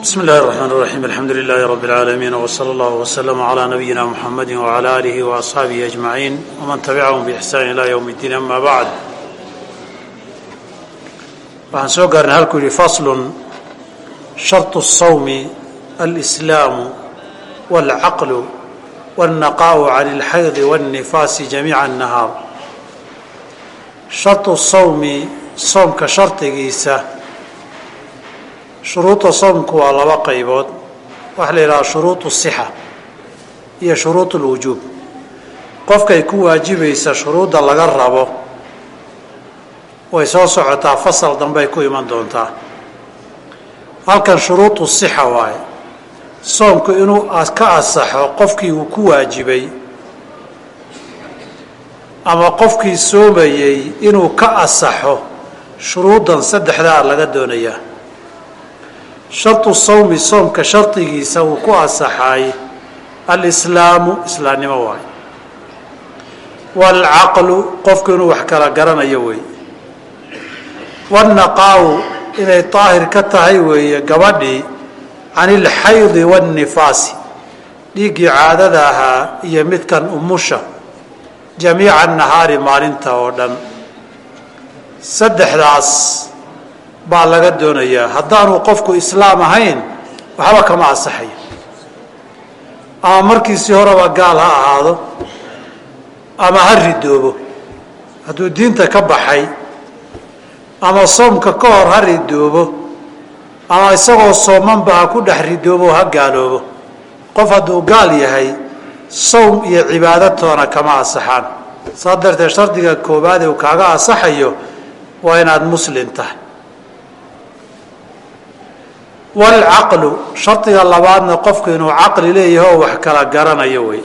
bsmi اllahi الرحmn الرaحيم alxamdu لlh رb العaalمين وslى اllه وslm عlى نabiyina mحamadi وعlى آlih وأصxaabihi أجmaعin وman tabcahm bإxsaan ilى ywm الdiin ama bعd waxaan soo gaarnay halkuu yihi fasl sharط الصwm alإslaamu wاlcaql wالnaqاء عan اlxayd wالnifaas jamiica الnahaar sharط الصwmi soomka shardigiisa shuruuda soomku waa laba qaybood. Waxaa la yidhaha shuruud sixa iyo shuruud lwujuub. Qofkay ku waajibaysa shuruudda laga rabo way soo socotaa fasal dambey ku iman doontaa. Halkan shuruudu sixa waaye. Soomku inuu ka asaxo qofkii uu ku waajibay ama qofkii soomayey inuu ka asaxo shuruuddan saddexdaa laga doonayaa shartu sawmi soomka shardigiisa uu ku asaxaay alislaamu islaamnimo waayo waalcaqlu qofku inuu wax kala garanayo weeye. Wannaqaa'u inay daahir ka tahay weeye gabadhii can ilxaydi waannifaasi dhiiggii caadada ahaa iyo midkan umusha jamiica nahaari maalinta oo dhan. Saddexdaas baa laga doonayaa. Haddaanu qofku islaam ahayn waxba kama asaxayo ama markiisii horeba gaal ha ahaado ama ha ridoobo. Hadduu diinta ka baxay ama soomka ka hor ha ridoobo ama isagoo soomanba ha ku dhex ridoobo ha gaaloobo. Qof hadduu gaal yahay sowm iyo cibaado toona kama asaxaan saa darteed shardiga koowaad ee uu kaaga asaxayo waa inaad muslim tahay waalcaqlu shardiga labaadna qofku inuu caqli leeyahay oo wax kala garanayo wey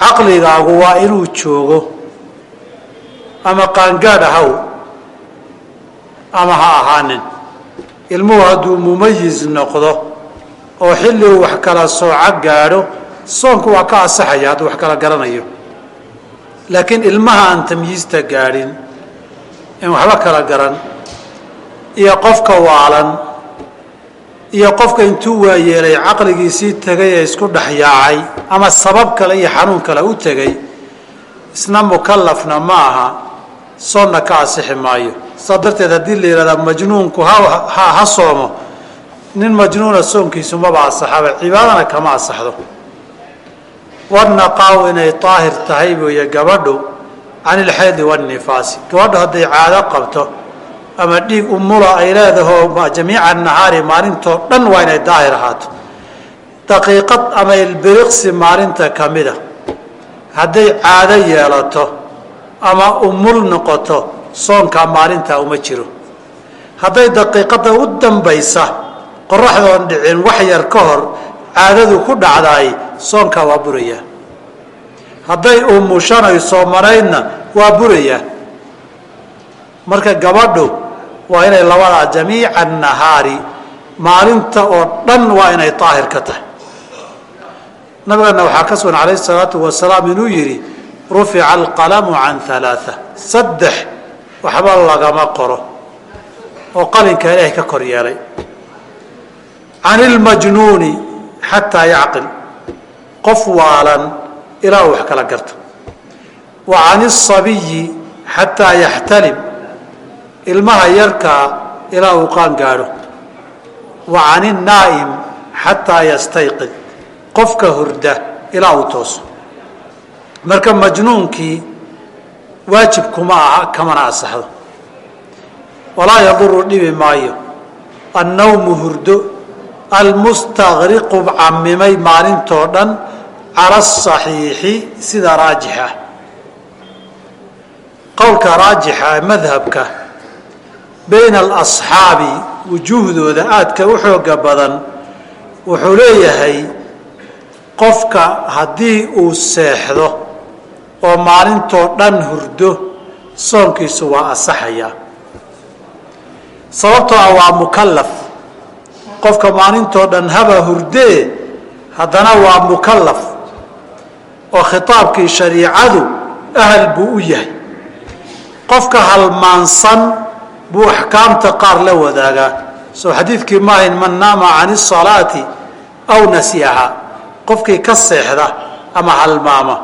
caqligaagu waa inuu joogo ama qaangaadh ahaw ama ha ahaanin ilmuhu hadduu mumayis noqdo oo xilli uu wax kala sooco gaadho soonku waa ka asaxaya hadduu wax kala garanayo laakiin ilmaha aan tamyiista gaadhin in waxba kala garan iyo qofka waalan iyo qofka intuu waayeelay caqligiisii tegay ee isku dhexyaacay ama sabab kale iyo xanuun kale u tegay isna mukalafna ma aha soonna ka asixi maayo. Saa darteed haddii la yidhahdaa majnuunku ha ha soomo nin majnuuna soonkiisu maba asaxaba cibaadana kama asaxdo. Wanaqaaw inay daahir tahay weeye gabadhu can ilxaydi waannifaasi gabadhu hadday caado qabto ama dhiig umula ay leedaho jamiica nahaari maalintoo dhan waa inay daahir ahaato. Daqiiqad ama ilbiriqsi maalinta ka mida hadday caado yeelato ama umul noqoto soonkaa maalintaa uma jiro. Hadday daqiiqadda u dambaysa qoraxdoon dhicin wax yar ka hor caadadu ku dhacdaay soonkaa waa burayaa hadday umushanay soomanaydna waa burayaa marka gabadhu waa inay labadaa jamiica nahaari maalinta oo dhan waa inay daahir ka tahay. Nabigeena waxaa ka sugan calayhi salaatu wasalaam inuu yidhi rufica alqalamu can halaaa saddex waxba lagama qoro oo qalinka ilaahay ka kor yeelay. Can ilmajnuuni xataa yacqil. Qof waalan ilaa wax kala garto. Wa can isabiyi xataa yaxtalim ilmaha yarkaa ilaa uu qaan gaadho. Wa can innaa'im xataa yastayqid. Qofka hurda ilaa uu tooso. Marka majnuunkii waajib kuma aha kamana asaxdo walaa yaduru dhibi maayo. Annawmu hurdo almustaqriqu camimay maalintoo dhan cala asaxiixi sida raajix ah. Qowlka raajixa madhabka bayna alasxaabi wujuuhdooda aadka u xooga badan wuxuu leeyahay qofka haddii uu seexdo oo maalintoo dhan hurdo soonkiisu waa asaxaya. Sababtoo ah waa mukalaf qofka maalintoo dhan haba hurdee haddana waa mukalaf oo khitaabkii shariicadu ahal buu u yahay. Qofka halmaansan buu axkaamta qaar la wadaagaa. Soo xadiidkii maahayn man naama can isalaati aw nasiyaha. Qofkii ka seexda ama halmaama.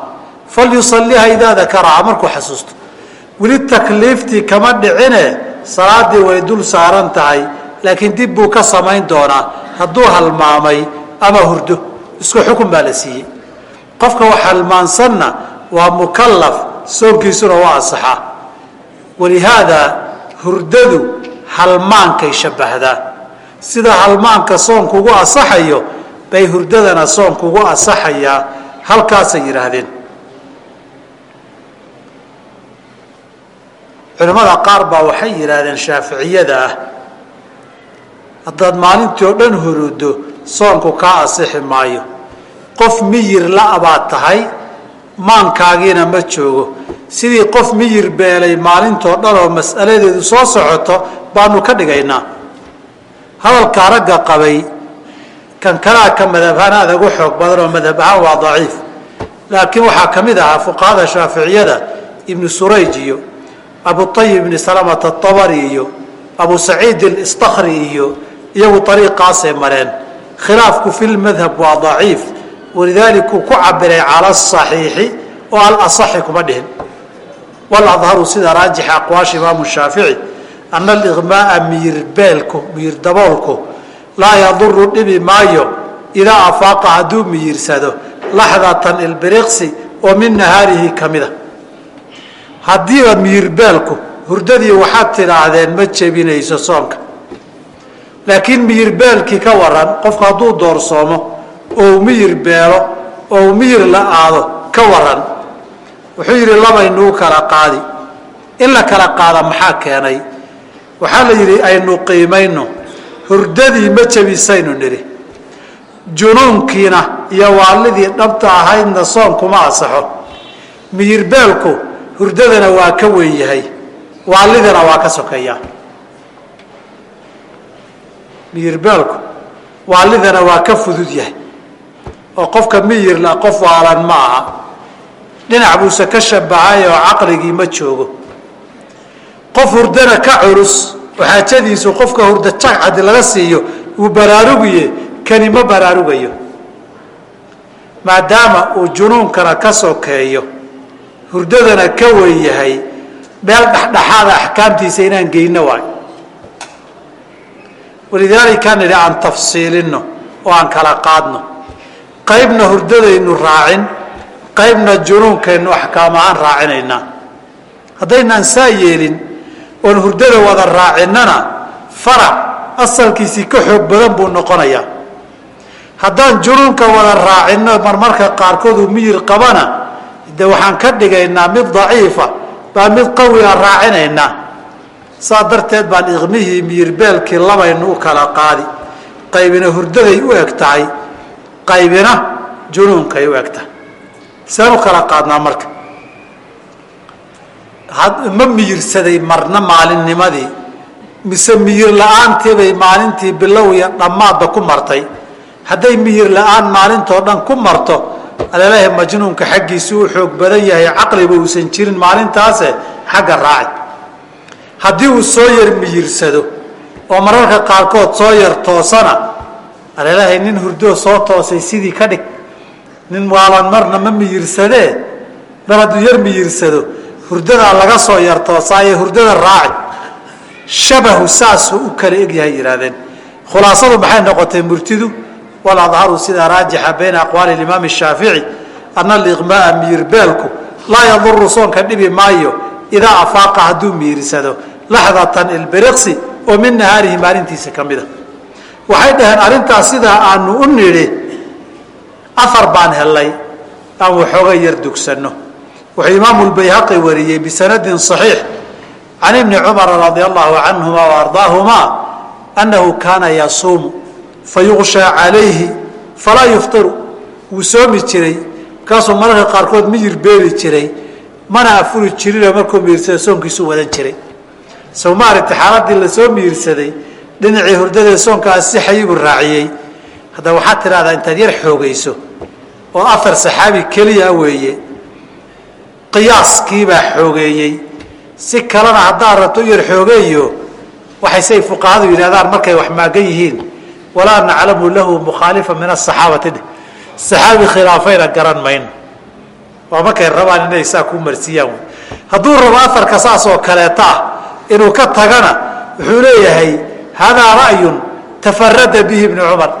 Falyusaliha idaa dakaraha markuu xasuusto. Weli takliiftii kama dhicine salaadii way dul saaran tahay laakiin dib buu ka samayn doonaa. Hadduu halmaamay ama hurdo isku xukun baa la siiyey. Qofka wax halmaansanna waa mukalaf soonkiisuna waa asaxaa walihaada hurdadu halmaankay shabbahdaa sida halmaanka soonkugu asaxayo bay hurdadana soonkugu asaxayaa halkaasay yidhaahdeen. Culimmada qaar baa waxay yidhaahdeen shaaficiyada ah haddaad maalintii oo dhan hurudo soonku kaa asixi maayo. Qof miyir la baad tahay maankaagiina ma joogo. Sidii qof miyir beelay maalintoo dhan oo mas'aladeedu soo socoto baanu ka dhigaynaa. Hadalkaa ragga qabay kan kalaa ka madhabhaan aad ugu xoog badan oo madhab ahaan waa daciif. Laakiin waxaa ka mid ahaa fuqahada shaaficiyada ibnu surayj iyo abuayib ibni salamata atabari iyo abu saciid istakri iyo iyagu ariiqaasay mareen. Khilaafku fi lmadhab waa daciif walidaalika uu ku cabiray cala asaxiixi oo alasaxi kuma dhihin waladharu sida raajixa aqwaasha imaamu shaafici ana aliqmaaa miyirbeelku miyir laa yaduru dhibi maayo idaa afaaqa hadduu miyirsado laxdatan ilbiriqsi oo min nahaarihi ka mida haddiiba miyirbeelku hurdadii waxaad tidhaahdeen ma jebinayso soonka laakiin miyirbeelkii ka waran qofku hadduu doorsoomo oo miyir beelo oo miyir la aado ka waran wuxuu yidhi labaynuu kala qaadi. In la kala qaada maxaa keenay? Waxaa la yidhi aynu qiimayno hurdadii ma jebisaynu nidhi. Junuunkiina iyo waalidii dhabta ahaydna soon kuma asaxo miyirbeelku hurdadana waa ka weyn yahay waalidana waa ka sokeeyaa. Miyirbeelku waalidana waa ka fudud yahay oo qofka miyirla qof waalan ma aha. Dhinac buuse ka shabahay oo caqligii ma joogo. Qof hurdana ka culus oo qofka hurda jagcadi laga siiyo uu baraarugiye kani ma baraarugayo. Maadaama uu junuunkana ka sokeeyo hurdadana ka weyn yahay meel dhexdhexaada axkaamtiisa inaan geyno waay. Walidaalika nidhi aan tafsiilino oo aan kala qaadno qaybna hurdadaynu raacin qaybna junuunkaynu axkaam ahaan raacinaynaa. Haddaynaan saa yeelin oon hurdada wada raacinana farac asalkiisii ka xoog badan buu noqonayaa haddaan junuunka wada raacinno marmarka qaarkood uu miyir qabana de waxaan ka dhigaynaa mid daciifa baa mid qawiga raacinaynaa. Saa darteed baan iqmihii miyirbeelkii labaynu u kala qaadi. Qaybina hurdaday u eg tahay qaybina junuunkay u eg tahay saan u kala qaadnaa marka? Ma miyirsaday marna maalinnimadii mise miyir la'aantiibay maalintii iyo dhammaadba ku martay. Hadday miyir la'aan maalintoo dhan ku marto alalahi majnuunka xaggiisu u xoog badan yahay caqliba uusan jirin maalintaase xagga raaci. Haddii uu soo yar miyirsado oo mararka qaarkood soo yar toosana alalahay nin hurdoo soo toosay sidii ka dhig. Nin waalan marna ma miyirsadee mar hadduu yar miyirsado hurdadaa laga soo yar toosaaye hurdada raaci shabahu saasuu u kala egyahay yidhaahdeen khulaasadu maxay noqotay? Murtidu waladharu sida raajixa bayna aqwaali imaam shaafici ana aliqmaaa miyirbeelku laa yaduru soonka dhibi maayo idaa afaaqa hadduu miyirsado. Laxdatan ilbiriqsi oo min nahaarihi maalintiisa ka mida waxay dhaheen arrintaas sidaa aanu u nidhi afar baan helay aan waxooga yar dugsanno. Wuxuu imaamu lbayhaqi wariyey bisanadin صaxiix can ibni cumara radia allahu canhuma waardaahuma annahu kaana yasuumu fayuqshaa calayhi falaa yuftiru. Wuu soomi jiray markaasuu mararka qaarkood miyir beeli jiray mana afuri jirinoo markuu miyirsada soonkiisuu wadan jiray. Sow maaragtay xaaladii la soo miyirsaday dhinacii hurdadee soonka asixayibuu raaciyey. Haddaba waxaad tidhahdaa intaad yar xoogayso oo afar saxaabi keliya weeye qiyaaskiibaa xoogeeyey. Si kalena haddaad rabto u yar xoogeeyo waxay say fuqahadu yidhahdaan markay wax maagan yihiin walaa naclamu lahu mukhaalifa min asaxaabati saxaabi khilaafayna garan mayno waa markay rabaan inay saa ku marsiiyaan hadduu rabo aarka saas oo kaleeta ah inuu ka tagana wuxuu leeyahay hadaa ra'yun tafarada bihi ibnu cumar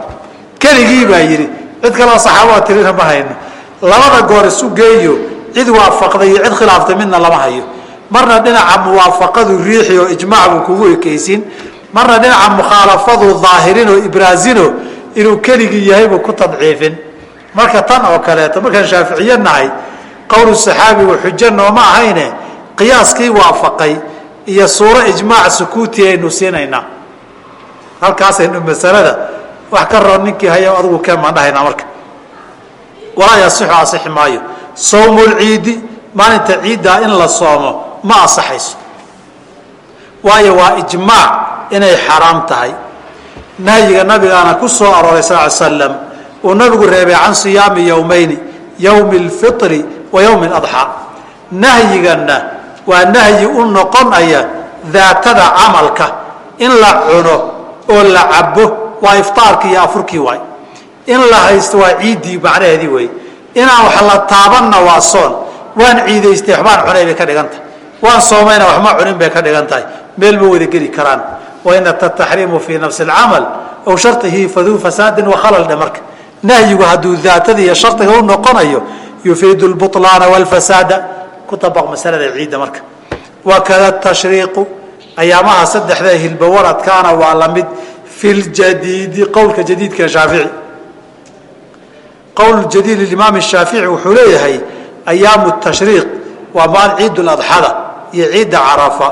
keligii baa yidhi cid kaleo saxaabada tirina ma hayno labada goor isu geeyo cid waafaqday iyo cid khilaaftay midna lama hayo marna dhinaca muwaafaqadu riixi oo ijmaac buu kugu ekeysiin marna dhinaca mukhaalafadu daahirin oo ibraasino inuu keligii yahay buu ku tadciifin marka tan oo kaleeto markaan shaaficiye nahay qowlu saxaabigu xujo nooma ahayne qiyaaskii waafaqay iyo suuro ijmaac sukuuti aynu siinaynaa halkaasaynu masalada wax ka roo ninkii haya adigu keen baan dhahaynaa marka. Walaa yasixu asixi maayo. Sawmulciidi maalinta ciiddaa in la soomo ma asaxayso waayo waa ijmaac inay xaraam tahay. Nahyiga nabigaana ku soo arooray sal slam uu nabigu reebay can siyaami yowmayni yowmi lfitri wa yowmi ladxaa nahyiganna waa nahyi u noqonaya daatada camalka in la cuno oo la cabo waa iftaarkii iyo afurkii waay in la haysto waa ciiddii macnaheedii wey inaan wax la taabanna waa soon waan ciidaystay waxbaan cunay bay ka dhigan tahay waan soomayna waxma cunin bay ka dhigan tahay meel ma wada geli karaan waina taxriimu fii nafsi alcamal aw sharطihi faduu fasaadin wakhalal dhe marka nahyigu hadduu daatada iyo shardiga u noqonayo yufiidu lbuطlaana wاlfasaada ku abaq masalada ciidda marka wakada tashriiqu ayaamaha saddexda hilbawaradkaana waa la mid fi qowlka jadiidka shaafici. Qowl jadiid imaam shaafici wuxuu leeyahay ayaamu tashriiq waa maal ciid ladxada iyo ciidda carafa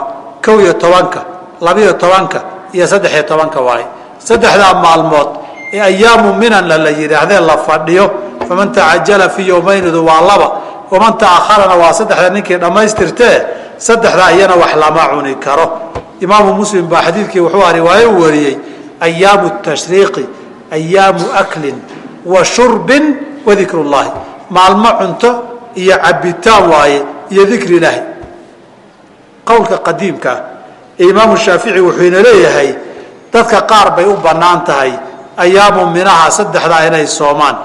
kow iyo tobanka labiyo tobanka iyo saddexiyo tobanka waaye saddexdaa maalmood ee ayaamu minanna la yidhaahdee la fadhiyo faman tacajala fii yowmaynidu waa laba waman taakharana waa saddexda ninkii dhammaystirtee saddexdaa iyana wax lama cuni karo. Imaamu muslim baa xadiidkii wuxuu riwaayo u wariyey ayaamu tashriiqi ayaamu aklin wa shurbin wa dikr llahi maalmo cunto iyo cabitaan waaye iyo dikri ilaahi. Qowlka qadiimkaa ee imaamu shaafici wuxuu ina leeyahay dadka qaar bay u bannaan tahay ayaamu minaha saddexdaa inay soomaan.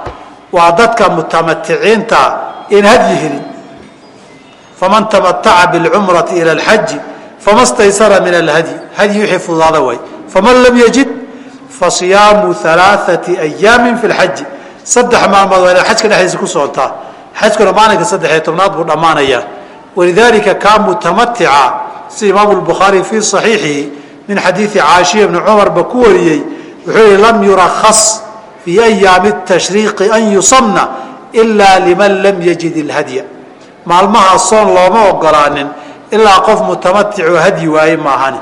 Waa dadka mutamaticiinta in hadyi helin faman tamataca bilcumrati ila alxaji fama staysara min alhadyi hadyi wixii fududaada way faman lam yajid fasiyaamu alaaثati ayaamin fi lxaji saddex maalmood waa inaad xajka dhexdiisa ku socontaa xajkuna maalinka saddexiyo tobnaad buu dhammaanayaa walidaalika kaa mutamatica sida imaamu lbukhaari fii صaxiixihi min xadiidi caashiya bni cumar ba ku wariyey wuxuu yihi lam yurakas fii ayaami الtashriiqi an yusamna ilaa liman lam yajid اlhadya maalmahaa soon looma ogolaanin ilaa qof mutamaticoo hadyi waaye maahani.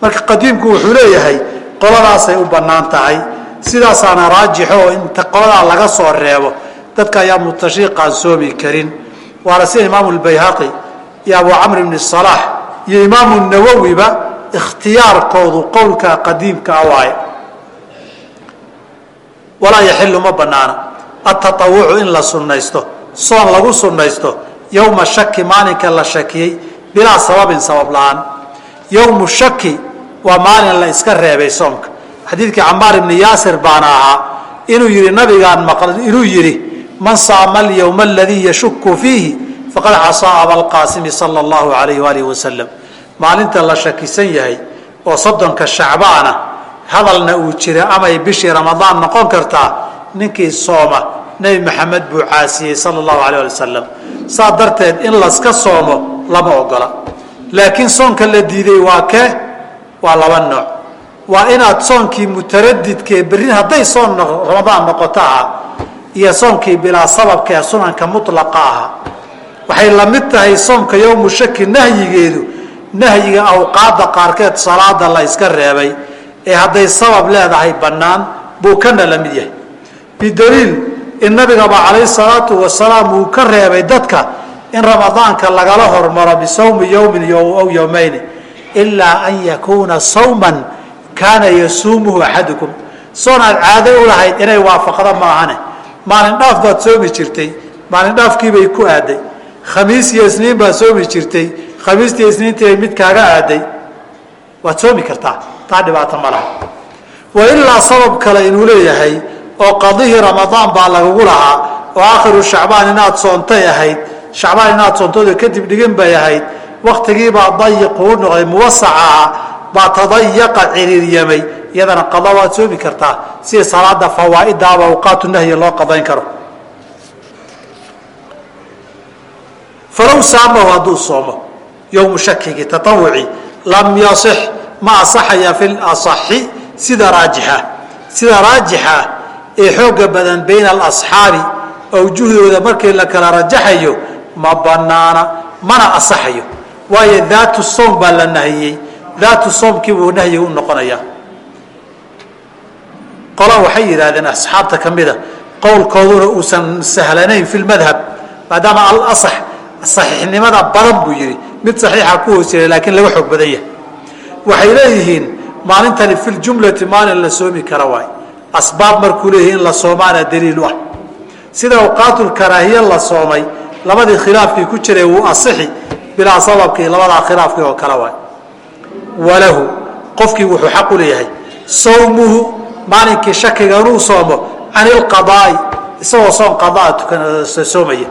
Marka qadiimku wuxuu leeyahay qoladaasay u bannaan tahay. Sidaasaana raajixo oo inta qoladaa laga soo reebo dadka ayaa mutashriiqaan soomi karin. Waana sida imaamu lbayhaqi iyo abu camr bni salaax iyo imaamu nawowiba ikhtiyaarkoodu qowlka qadiimka ah waaye. Walaa yaxilu ma banaana atatawucu in la sunnaysto soon lagu sunnaysto yowma shaki maalinka la shakiyey bilaa sababin sabab la'aan yowmu shaki waa maalin la iska reebay soomka xadiidkii camaar ibni yaasir baana ahaa inuu yihi nabigaan maql inuu yidhi man saama alyowma aladii yashuku fiihi faqad casaa abalqaasimi sala allahu alayh waalihi wasalam maalinta la shakisan yahay oo soddonka shacbaana hadalna uu jira amay bishii ramadaan noqon kartaa ninkii sooma nebi maxamed buu caasiyey sala allahu alayh ali wasalam saa darteed in laska soomo lama ogola. Laakiin soonka la diiday waa kee waa laba nooc. Waa inaad soonkii mutaradidkee berri hadday soon ramadaan noqoto aha iyo soonkii bilaa sababka ee sunanka mulaqa aha. Waxay la mid tahay soomka yowmu shaki nahyigeedu nahyiga awqaadda qaarkeed salaada la yska reebay ee hadday sabab leedahay bannaan buu kana la mid yahay. Bidaliil in nabigaba calayhi salaatu wasalaam uu ka reebay dadka in ramadaanka lagala hormaro bisawmi yowmin aw yowmayni ilaa an yakuuna sawman kaana yasuumuhu axadukum. Soon aad caado u lahayd inay waafaqdo maahane. Maalin dhaaf baad soomi jirtay maalin dhaafkiibay ku aaday. Khamiis iyo isniin baad soomi jirtay khamiistiiyo isniintiibay mid kaaga aaday. Waad soomi kartaa taa dhibaato ma laha. Wa ilaa sabab kale inuu leeyahay oo qadihii ramadaan baa lagugu lahaa oo aakhiru shacbaan inaad soontay ahayd shacbaan inaad soontooda kadib dhigin bay ahayd waktigiibaa dayiq uu noqday muwasac aha baa tadayaqa ciriiryamay iyadana qada waad soomi kartaa sida salaada fawaa'idaaba awqaatu nahyi loo qadayn karo. Falow saamahu hadduu soomo yowmu shakigii taawuci lam yaصix ma asaxaya fi laصaxi sida raajixa sida raajixa ee xooga badan bayna alasxaabi awjuhdooda markii la kala rajaxayo ma banaana mana asaxayo. Waayo daatu soom baa la nahiyey. Daatu soomkii buu nahyiga u noqonaya qola waxay yidhaahdeen asxaabta ka mida qowlkooduna uusan sahlanayn fi lmadhab maadaama alasax saxiixnimada badan buu yidhi. Mid saxiixa ku hoos laakiin laga xoog badan yahay. Waxay leeyihiin maalintani fi ljumlati maalin la soomi kara waay asbaab markuu leeyahi in la soomaana daliil u ah. Sida awqaatulkaraahiye la soomay labadii khilaafkii ku jiray wuu asixi bilaa sababkii labadaa khilaafkii oo kale waay walahu qofkii wuxuu xaq u leeyahay. Sawmuhu maalinkii shakiga inuu soomo can ilqadaai isagoo soon qadaa tukansa soomaya.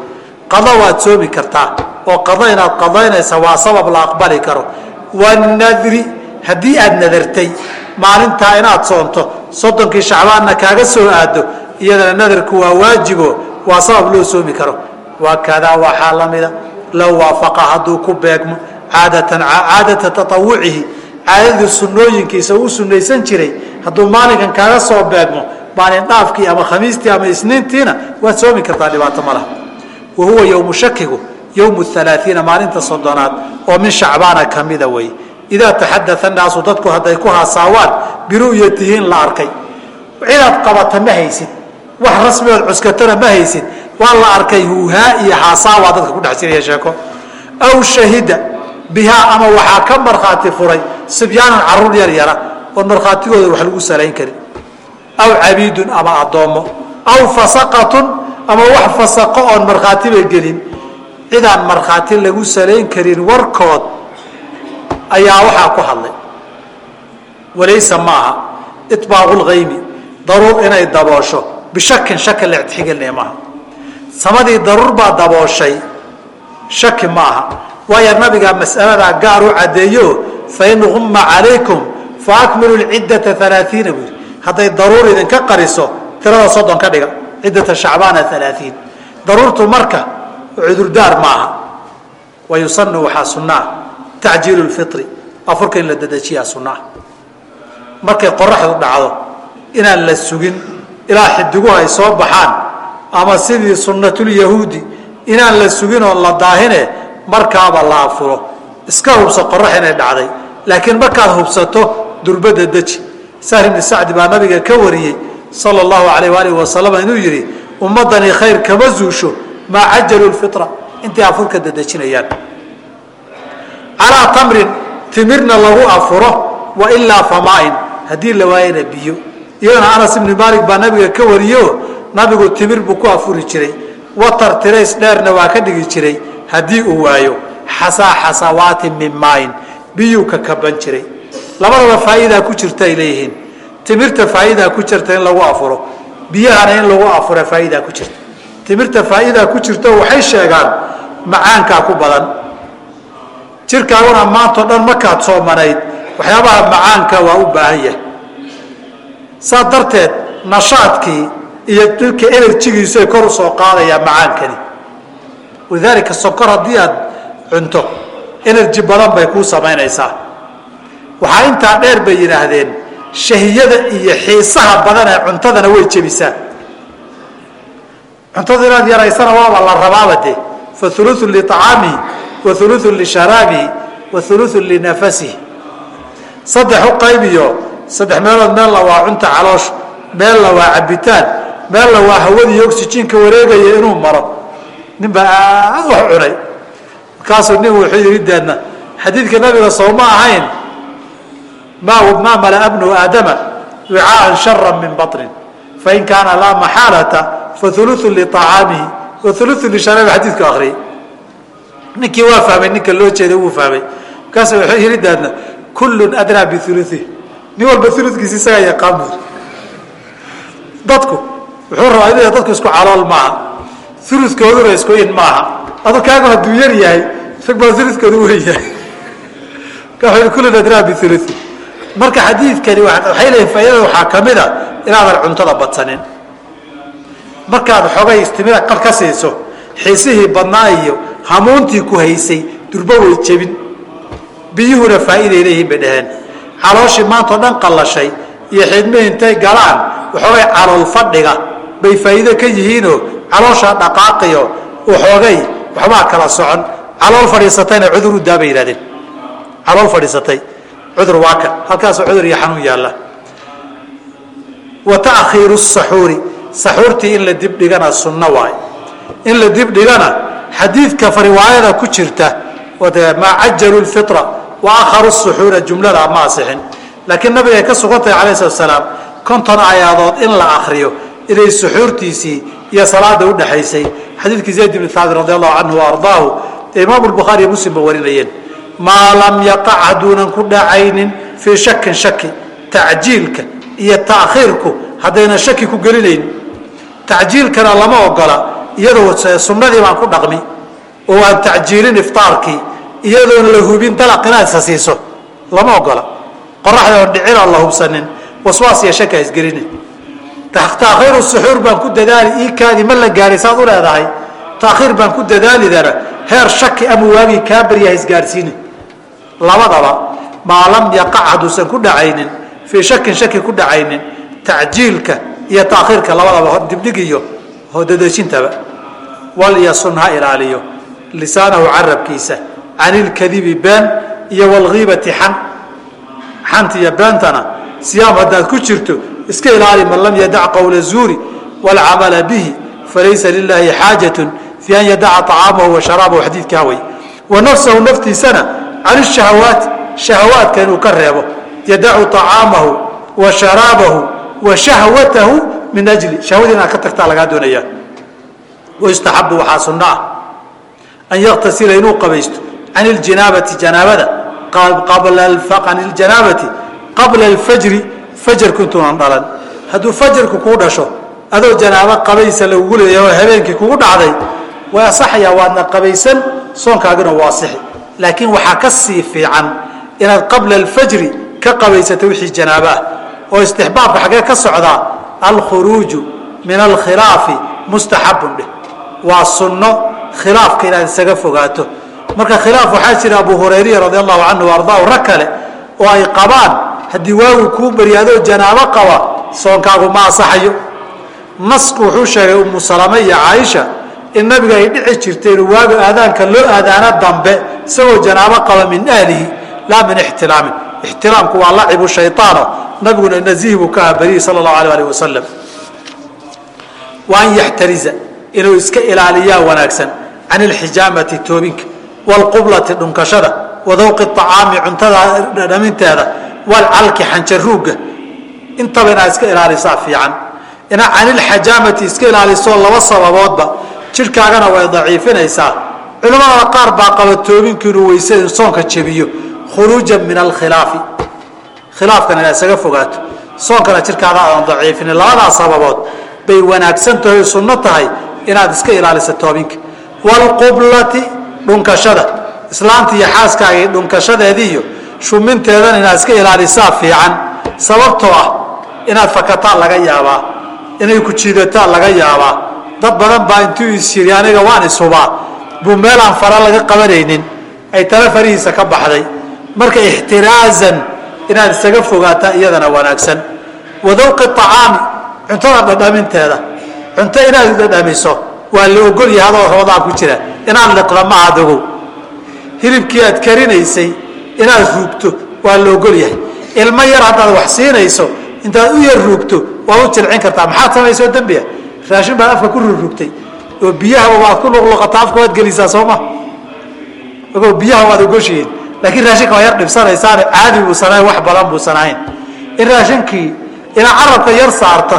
Qada waad soomi kartaa oo qada inaad qadaynaysa waa sabab la aqbali karo. Wanadri haddii aad nadartay maalintaa inaad soonto soddonkii shacbaanna kaaga soo aado iyadana nadarku waa waajibo waa sabab loo soomi karo. Wakadaa waxaa lamida low waafaqa hadduu ku beegmo caadatan caadata taawucihi caadadii sunooyinkiisa uu sunaysan jiray. Hadduu maalinkan kaaga soo beegmo maalin dhaafkii ama khamiistii ama isniintiina waad soomi kartaa dhibaato ma wa huwa yowmu shakigu yowmu alaaiina maalinta soddonaad oo min shacbaana kamida wey idaa taxadaa naasu dadku hadday ku haasaawaan biru'yatihi in la arkay cidaad qabata ma haysid wax rasmiood cuskatana ma haysid waa la arkay huuhaa iyo xaasaawaa dadka ku dhex jiraya sheeko aw shahida bihaa ama waxaa ka markhaati furay sibyaanan carruur yar yara oon markhaatigooda wax lagu salayn karin aw cabiidun ama addoommo aw fasaqatun ama wax fasaqo oon markhaatiba gelin cidaan markhaati lagu salayn karin warkood ayaa waxaa ku hadlay. Walaysa maaha. Ibaaqu lhaymi daruur inay daboosho. Bishakin shaki la maaha. Samadii daruur baa dabooshay shaki maaha. Waayo nabigaa mas'aladaa gaar u caddeeyo fain humma calaykum faakmilu lciddata alaaiina buu yidhi. Hadday daruur idinka qariso tirada soddon ka dhiga. Ciddata shacbaana alaaiin daruurtu marka cudurdaar maaha. Wa yusanu waxaa sunnaa tacjiilu lfitri afurka in la dedejiyaa sunnaa markay qoraxdu dhacdo inaan la sugin ilaa xidiguhu ay soo baxaan ama sidii sunnatulyahuudi inaan la sugin oon la daahine markaaba la afuro iska hubso qorax inay dhacday laakiin markaad hubsato durbada deji sahr ibni sacdi baa nabiga ka wariyey sala allahu alayh waalih wasalam inuu yidhi ummadani khayr kama zuusho maa cajalu lfitra intay afurka dedejinayaan calaa tamrin timirna lagu afuro wa ilaa famaain. Haddii la waayana biyo. Iyadana anas ibni maalik baa nabiga ka wariyo nabigu timir buu ku afuri jiray. Watar tirays dheerna waa ka dhigi jiray. Haddii uu waayo xasaa xasawaatin min maain. Biyuu ka kaban jiray. Labadaba faa'iidaa ku jirta ay leeyihiin. Timirta faa'iidaa ku jirta in lagu afuro. Biyahana in lagu afura faa'iidaa ku jirta. Timirta faa'iidaa ku jirto waxay sheegaan macaankaa ku badan jirkaaguna maantao dhan markaad soomanayd waxyaabaha macaanka waa u baahan yahay. Saas darteed nashaadkii iyo dhilka enerjigiisuay kor u soo qaadayaa macaankani walidaalika sokor haddii aad cunto enerji badan bay kuu samaynaysaa. Waxaa intaa dheer bay yidhaahdeen shahiyada iyo xiisaha badan ee cuntadana way jebisaa. Cuntada inaad yaraysana waaba la rabaaba dee. Fa uluun liacaamihi wa uluun lisharaabihi wa uluun linafasihi saddex u qaybiyo saddex meelood meelna waa cunta caloosh meelna waa cabitaan meelna waa hawadii oxyjiinka wareegaya inuu maro nin baa aad wax cunay markaasuu nin wuxuu yidhi deedna xadiidka nabiga sooma ahayn maa malaa bnu aadama wicaaan shara min baطnin fain kaana laa maxaalata fauluثu liطacaamihi wa uluثu lisharaabi xadiidku akriyay ninkii waa fahmay ninka loo jeeda wuu fahmay markaasu wuxuu yidhi deedna kullun adraa biuluثih nin walba uludkiisi isagaa yaqaan buuri dadku wuxuu rabaa in dadku isku calool maaha. Uludkooduna isku in maaha. Adu kaagu hadduu yar yahay rag baa uludkoodu weyahay kullu adraa biului marka xadiidkani waxay leeyihiin faaidada waxaa ka mid a inaadan cuntada badsanin. Markaad xogay istimida qar ka siiso xiisihii badnaa iyo hamuuntii ku haysay durbo way jebin. Biyuhuna faa'iiday leeyihiin bay dhaheen. Calooshii maantao dhan qallashay iyo xidmihii intay galaan waxoogay calool fadhiga. Bay faa'iido ka yihiinoo calooshaa dhaqaaqiyo waxoogay waxbaa kala socon. Calool fadhiisatayna cudur u daabay yidhahdeen. Calool fadhiisatay. Cudur waa kan halkaasoo cudur iyo xanuun yaalla. Wa ta'khiiru saxuuri saxuurtii in la dibdhigana sunno waaye. In la dibdhigana xadiidka riwaayada ku jirta maa cajalu lfitra wa akharu suxuura jumlada ma asixin. Laakiin nabiga ay ka sugan tahay alayh slat salaam konton aayadood in la akriyo inay suxuurtiisii iyo salaada udhexaysay xadiidkii zayd ibni thaabit radi allahu canhu wa ardaahu ee imaamu lbukhaari iyo muslim ba warinayeen. Maa lam yaqac hadduunan ku dhacaynin fii shakin shaki tacjiilka iyo taakhiirku haddaynan shaki ku gelinayn. Tacjiilkana lama ogola iyadoo sunnadii baan ku dhaqmi oo aan tacjiilin iftaarkii iyadoon la hubin dalaq inaad isa siiso lama ogola. Qoraxda oon dhicin oon la hubsanin waswaas iyo shaki ha isgelinin taakhiiru suxuur baan ku dadaali iikaadii ma la gaari saad u leedahay. Taakhiir baan ku dadaalidana heer shaki ama waagii kaa barya ha isgaadhsiinin labadaba maa lam yaqac hadduusan ku dhacaynin fii shakin shaki ku dhacaynin tacjiilka iyo taakhiirka labadaba dibdhig iyo hodadejintaba walyasun ha ilaaliyo. Lisaanahu carabkiisa can ilkadibi been iyo walghiibati xan. Xanta iyo beentana siyaam haddaad ku jirto iska ilaali man lam yadac qowla zuuri waalcamala bihi falaysa lilaahi xaajatun fii an yadaca طacaamahu wa sharaabahu xadiidka haway wa nafsahu naftiisana can ishahawaati shahawaadka inuu ka reebo. Yadacu طacaamahu wa sharaabahu min ajli shahwadii inaad ka tagtaa lagaa doonayaa wayustaxabu waxaa sunno ah. An yaktasila inuu qabaysto. Can iljanaabati janaabada. Can iljanaabati. Qabla alfajri fajarku intuunan dhalan. Hadduu fajarku kuu dhasho adoo janaabo qabaysa lagugu leeyahay oo habeenkii kugu dhacday way asaxayaa waadna qabaysan soonkaagina waa asixi laakiin waxaa ka sii fiican inaad qabla alfajri ka qabaysato wixii janaabo ah. Oo istixbaabka xaggee ka socdaa alkhuruuju min alkhilaafi mustaxabun dheh waa sunno khilaafka inaad isaga fogaato. Marka khilaaf waxaa jira abu hurayriya radi allahu canhu ardaahu rag kale oo ay qabaan haddii waagu kuu baryaadoo janaabo qaba soonkaagu ma asaxayo nasku wuxuu sheegay umu salame iyo caaisha in nabiga ay dhici jirtay inuu waagu aadaanka loo aadaano dambe isagoo janaabo qaba min ahlihi laa min ixtilaamin ixtilaamku waa lacibu shayaano nabiguna nazihi buu ka abariyey sala allahu alay alih wasalam wa yaxtariza inuu iska ilaaliyaa wanaagsan can ilxijaamati toobinka waalqublati dhunkashada wadawqi acaami cuntada dhaminteeda waalcalki xanjaruugga intaba inaad iska ilaalisaa fiican. Inaad can ilxajaamati iska ilaalisoo laba sababoodba jidhkaagana way daciifinaysaa. Culimmada qaar baa qaba toobinku inuu weyse in soonka jebiyo khuruujan min alkhilaafi khilaafkan inaad isaga fogaato. Soonkana jidhkaada aadan daciifinin labadaas sababood bay wanaagsan tahay sunno tahay inaad iska ilaaliso toobinka. Waalqublati dhunkashada. Islaanta iyo xaaskaagii dhunkashadeediiyo shuminteedana inaad iska ilaalisaa fiican. Sababtoo ah inaad fakataan laga yaabaa. Inay ku jiidataan laga yaabaa. Dad badan baa intuu is aniga waan ishubaa buu meelaan fara laga qabanaynin. Ay tala farihiisa ka baxday. Marka ixtiraazan inaad isaga fogaataa iyadana wanaagsan. Wadawqi acaami cuntada dhadhaminteeda cunto inaad dhadhamiso waa la ogolyahay adoo roodaa ku jira. Inaad liqda ma adigu hilibkii aad karinaysay inaad ruugto waa la ogolyahay ilmo yar haddaad wax siinayso intaad u yar ruugto waad u jilcin kartaa. Maxaad samaysoo dembia raashin baad afka ku rurugtay oo biyahaba waad ku luqluqataa afka waad gelisaa sooma ogoo biyaha waad ogoshihiin laakiin raashinka waa yar dhibsanaysaane caadi buusan ahayn wax badan buusan ahayn in raashinkii inaad carabka yar saarta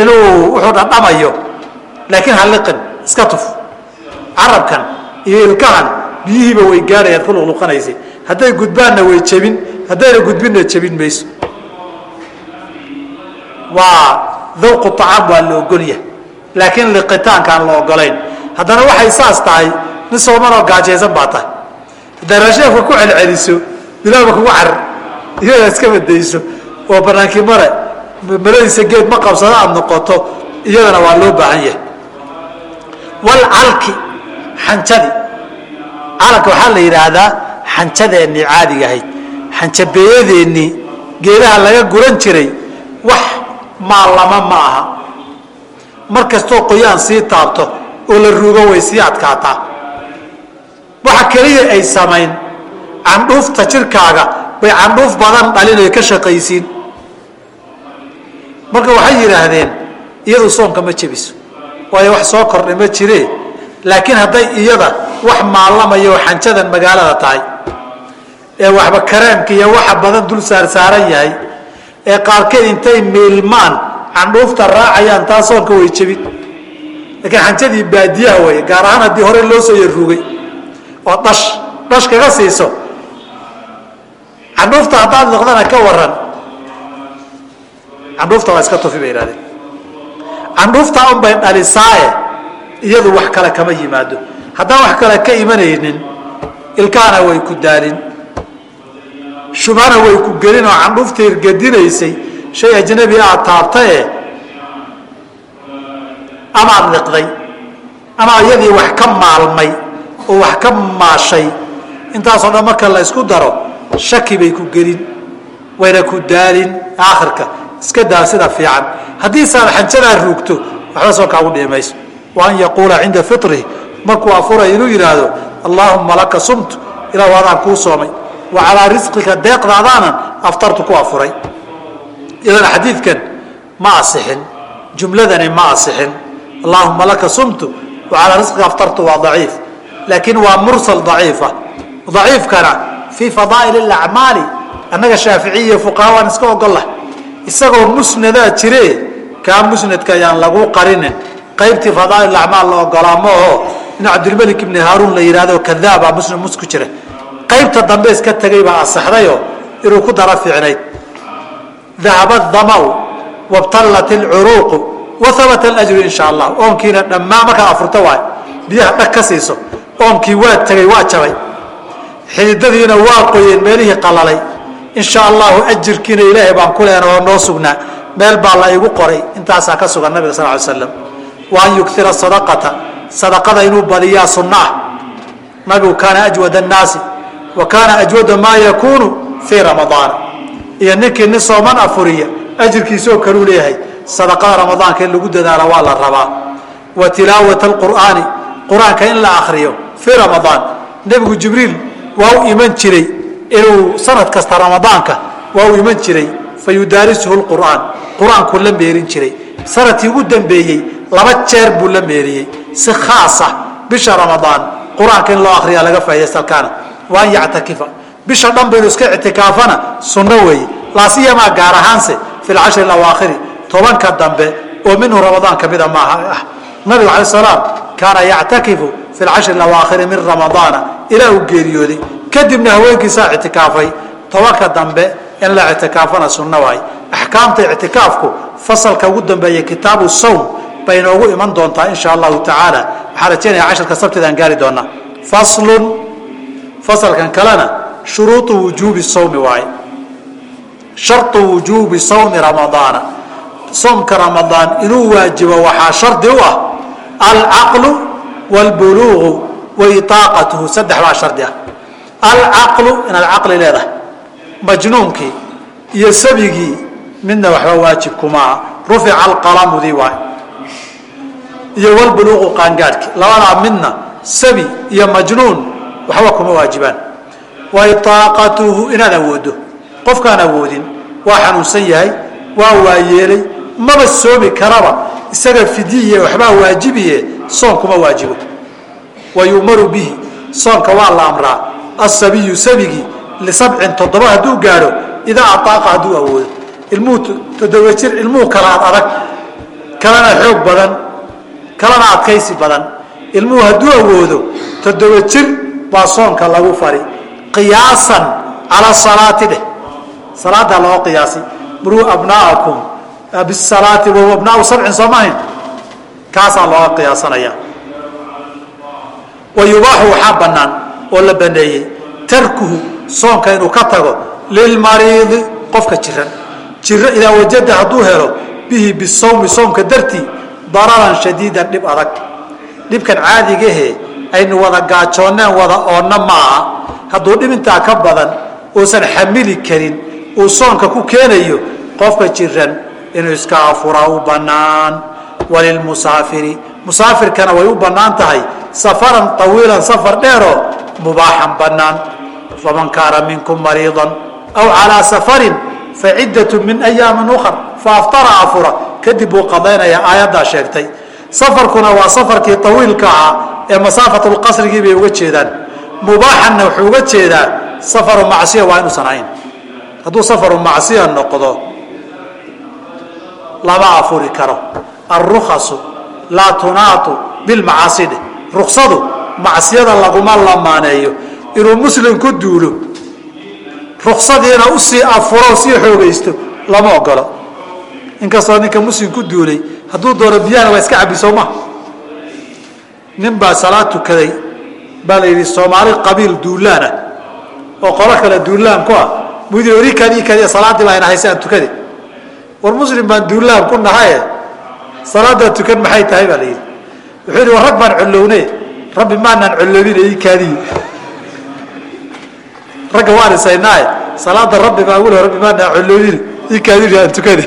inuu wuxuu dhadhamayo laakiin halliqin iska tuf. Carabkan iyo ilkahan biyihiiba way gaadhayaad ku luqluqanaysay hadday gudbaanna way jebin haddayna gudbinna jebin mayso. Waa dawqu acaam waa la ogolyahay laakiin liqitaankaan la ogolayn haddana waxay saas tahay nin soomanoo gaajaysan baa tahay haddaa raasheefka ku celceliso bilaaba kugu carar iyadaa iska badayso oo banaankii mare maradiisa geed ma qabsado aada noqoto iyadana waa loo baahan yahay. Walcalki xanjadii calanka waxaa la yidhaahdaa xanjadeennii caadiga ahayd. Xanjabeeyadeennii geedaha laga guran jiray wax maallama ma aha. Mar kastoo qoyaan sii taabto oo la ruugo way sii adkaataa waxa keliya ay samayn candhuufta jirkaaga bay candhuuf badan dhalin ay ka shaqaysiin. Marka waxay yidhaahdeen iyadu soonka ma jebiso waayo wax soo kordhay ma jiree laakiin hadday iyada wax maallamaya oo xanjadan magaalada tahay ee waxba kareemka iyo waxa badan dul saarsaaran yahay ee qaarkeed intay miilmaan candhuufta raacayaan taa soonka way jebin. Laakiin xanjadii baadiyaha wey gaar ahaan haddii hore loo soo yarruugay oo dhash dhash kaga siiso. Candhuufta haddaad noqdana ka waran candhuufta waa iska tufi bay ihahdeen candhuuftaa unbay dhalisaaye iyadu wax kale kama yimaado. Haddaan wax kale ka imanaynin ilkaana way ku daalin. Shubhana way ku gelin oo candhuufta irgadinaysay shay ajnabi aad taabtaye amaad liqday. Ama iyadii wax ka maalmay oo wax ka maashay. Intaasoo dhan marka la isku daro shaki bay ku gelin wayna ku daalin aakhirka. Iska daa sida fiican. Haddii saad xanjadaa ruugto waxba soo kaagu dhihi mayso wa an yaquula cinda fitrih markuu afuray inuu yidhaahdo allaahumma laka sumtu. Ilahu adaan kuu soomay. Wa calaa risqika deeqdaadaanan aftartu ku afuray. Idana xadiidkan ma asixin. Jumladani ma asixin. Allaahuma laka sumtu. Wa calaa risqika aftartu waa daciif laakiin waa mursal daciifa. Daciifkana fii fadaa'il acmaali annaga shaaficiya fuqaha waan iska ogollah isagoo musnadaa jire kaa musnadka ayaan lagu qarinin qaybtii fadaa'il acmaal la ogolaa ma aho in cabdilmalik ibni haaruun la yidhahdo kadaaba muslim mus ku jira. Qaybta dambe iska tegay baa asaxdayo inuu ku dara fiicnayd. Dahaba damau wabtallat ilcuruuqu wa habata alajru insha allah. Oonkiina dhammaan markaad afurto waay. Biyaha dhag ka siiso oonkii waa tegay waa jabay. Xididadiina waa qoyeen meelihii qalalay insha allahu ajirkiina ilaahay baan ku lehna oo noo sugnaa. Meel baa la igu qoray. Intaasaa ka sugan nabiga sal ly slam wa an yuktira sadaqata. Sadaqada inuu badiyaa sunno ah nabigu kaana ajwad annaasi wa kaana ajwada maa yakuunu fii ramadaana iyo ninkii nin sooman afuriya ajirkiisoo kaluu leeyahay sadaqada ramadaanka in lagu dadaala waa la rabaa. Wa tilaawat alqur'aani qur'aanka in la akriyo fii ramadaan. Nebigu jibriil waa u iman jiray inuu sanad kasta ramadaanka waa u iman jiray fa lqur'aan qur'aankuu la meerin jiray. Sanadkii ugu dambeeyey laba jeer buu la meeriyey si khaasa. Bisha ramadaan qur'aanka in loo akriya laga faa'idaysta halkaana. Wa an yactakifa. Bisha dhan baynu iska ictikaafana sunno weeye laasiyamaa gaar ahaanse fi lcashri alawaakhiri tobanka dambe oo minhu ramadaan ka mida maaha. Ah nabigu alay salaam kaana yactakifu fi lcashri alawaakhiri min ramadaana ilaa uu geeriyooday kadibna haweenkiisaa ictikaafay tobanka dambe in la ictikaafana sunno waay axkaamta ictikaafku fasalka ugu dambeeya kitaabu sawm bay inoogu iman doontaa insha allahu tacaala waxaan rajaynaya casharka sabtidaan gaari doonaa faslun fasalkan kalena shuruuطu wujuubi sawmi waaye sharطu wujuubi sawmi ramadaana soomka ramadaan inuu waajibo waxaa shardi u ah alcaqlu wاlbuluugu wa iطaaqatuhu saddex baa shardi ah alcaqlu inaad caqli leedahay majnuunkii iyo sabigii midna waxba waajib kumaa rufica alqalamudii waay iyo walbuluuqu qaangaadhki labadaa midna sabi iyo majnuun waxba kuma waajibaan wa iطaaqatuhu inaad awoodo qofkaan awoodin waa xanuunsan yahay waa waayeelay maba soomi karaba isaga fidiye waxbaa waajibiye soon kuma waajibo. Wa yu'maru bihi soonka waa la amraa asabiyu sabigii lisabcin toddoba hadduu gaadho idaa ataaqa hadduu awoodo. Ilmuhu toddoba jir ilmuhu kalaad adag. Kalena xoog badan kalena adkaysi badan. Ilmuhu hadduu awoodo toddoba jir baa soonka lagu fari. Qiyaasan cala salaati dheh. Salaada loo qiyaasay muruu abnaa'akum bisalaati wahuwa abnaau sabcin soo mahayn kaasaa looga qiyaasanaya wa yubaaxu waxaa bannaan oo la baneeyey tarkuhu soonka inuu ka tago lilmariidi qofka jiran jiro idaa wajada hadduu helo bihi bisawmi soomka dartii dararan shadiidan dhib adag. Dhibkan caadigahe aynu wada gaajoonneen wada oonna ma aha hadduu dhib intaa ka badan uusan xamili karin uu soonka ku keenayo qofka jiran inuu iska afuraa u bannaan walilmusaafiri. Musaafirkana way u bannaan tahay. Safaran awiilan safar dheeroo mubaaxan bannaan. Faman kaana minkum mariidan aw calaa safarin faciddatu min ayaamin ukar faaftara afura. Kadib buu qadaynayaa aayaddaa sheegtay. Safarkuna waa safarkii awiilka ahaa ee masaafatulqasrigii bay uga jeedaan. Mubaaxanna wuxuu uga jeedaa safaru macsiya waa inuusan ahayn hadduu safaru macsiya noqdo lama afuri karo alrukasu laa tunaatu bilmacaasi dheh ruksadu macsiyada laguma lamaaneeyo inuu muslim ku duulo ruksadiina u sii afuro sii xoogaysto lama ogolo inkastoo ninka muslim ku duulay hadduu doono biyahana waa iska cabi sooma nin baa salaad tukaday baa la soomaali qabiil duulaanah oo qolo kale duulaan ku ah mudi orikaad ikaad salaadii baa hayse aan tukade war muslim baan duulaan ku nahaye salaadaa tukan maxay tahay baa la yidhi. Wuxuu yidhi rag baan collowne rabbi maanaan colloobine ikaadii ragga waan isaynaaye salaada rabbi baa wule rabbi maanaan colloobine ikaadii aan tukade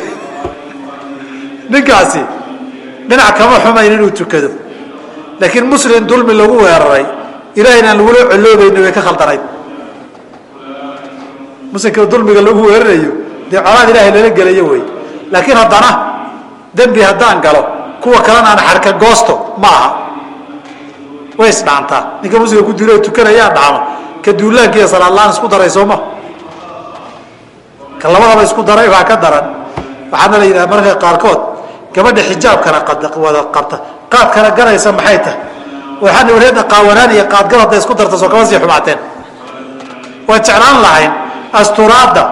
ninkaasi dhinac kama xumayn inuu tukado. Laakiin muslim dulmi lagu weeraray ilaah inaan lagula coloobayni way ka khaldanayd. Muslimka dulmiga lagu weerarayo dee colaad ilaahay lala gelayo wey laakiin haddana dembi haddaan galo kuwa kalena xarka goosto ma aha way isdhaantaa ninka muslimka ku duula tukanayaa dhacma ka duulaanka iyo salaadlaan isku daray sooma ka labadaba isku daray baa ka daran. Waxaana la yidhaha marka qaarkood gabadha xijaabkana wada qabta. Qaadkana ganaysa maxay tahay? Waxaana wareeda qaawanaan iyo qaadgad hadday isku darta soo kama sii xumaateen. Waan jeclaan lahayn asturaadda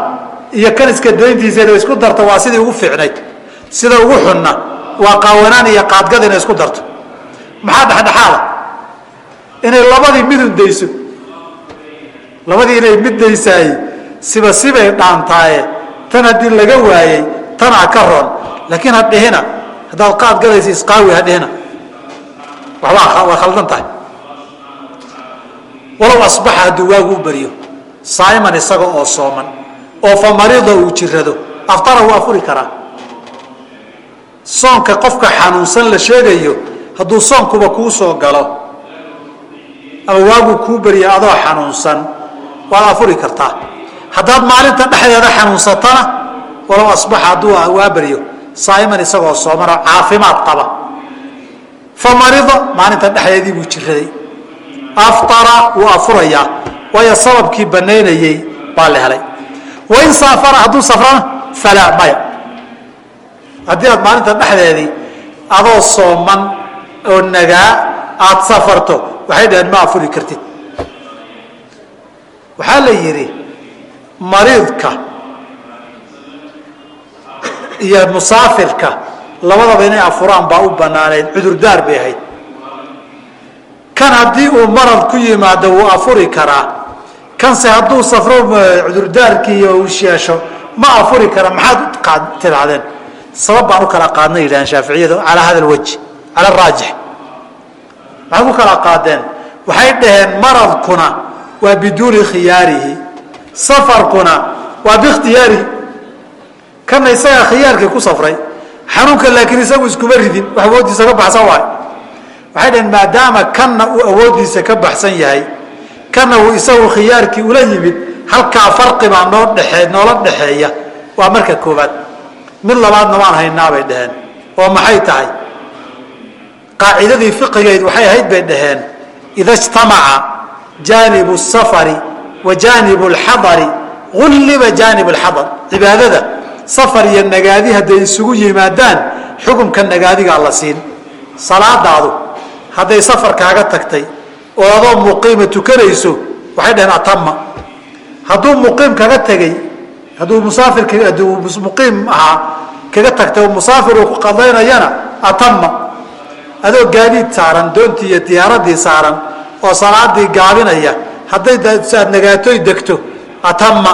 iyo kan iska dayntiisa inay isku darto waa sidii ugu fiicnayd sida ugu xunna waa qaawanaan iyo qaadgad inay isku darto. Maxaa dhexdhexaada inay labadii midun dayso labadii inay mid daysaaye siba sibay dhaantaaye tan haddii laga waayey tanaa ka roon. Laakiin ha dhihina. Haddaad qaad gadaysa isqaawi ha dhihina. Waxbaa waa khaldan tahay. Walow asbaxa hadduu waagu u baryo saaiman isaga oo sooman oo fa uu jirado aftara wuu afuri karaa soonka qofka xanuunsan la sheegayo hadduu soonkuba kuu soo galo ama waaguu kuu barya adoo xanuunsan waad afuri kartaa. Haddaad maalinta dhexdeeda xanuunsatana walow asbaxa hadduu waa baryo saaiman isagoo sooman oo caafimaad qaba. Fa marida maalinta dhexdeedii buu jiraday aftara wuu afurayaa waayo sababkii banaynayey baa la helay. Wain saafara hadduu safrana falaa maya haddii aad maalinta dhexdeedii adoo sooman oo nagaa aada safarto waxay dhaheen ma afuri kartid. Waxaa la yidhi mariidka iyo musaafirka labadaba inay afuraan baa u banaaneyd cudurdaar bay ahayd. Kan haddii uu marad ku yimaado wuu afuri karaa. Kanse hadduu safro cudurdaarkii uu yeesho ma afuri kara maxaad tidaahdeen sabab baan u kala qaadna yidhahdeen shaaficiyadu calaa hada alwajh cala araajix maxay ku kala qaadeen waxay dhaheen maradkuna waa biduuni khiyaarihi safarkuna waa biikhtiyaarihi kana isagaa khiyaarkii ku safray xanuunka laakiin isagu iskuma ridin wax awooddiisa ka baxsan waay waxay dhaheen maadaama kanna uu awooddiisa ka baxsan yahay kana uu isagu khiyaarkii ula yimid halkaa farqibaa noo dhexee noola dhexeeya. Waa marka koobaad mid labaadna waan haynaa bay dhaheen. Oo maxay tahay? Qaacidadii fiqigeyd waxay ahayd bay dhaheen. Ida ijtamaca jaanibu safari wa jaanibu lxadari ulliba jaanib lxadar cibaadada safar iyo nagaadi hadday isugu yimaadaan xukunka nagaadigaa la siin. Salaadaadu hadday safar kaaga tagtay oo adoo muqiima tukanayso waxay dhaheen atama hadduu muqiim kaga tegey hadduu musaafirka hadduu muqiim ahaa kaga tagtay oo musaafir uu ku qadaynayana atama adoo gaadiid saaran doontii iyo diyaaradii saaran oo salaadii gaabinaya hadday aad nagaatoy degto atama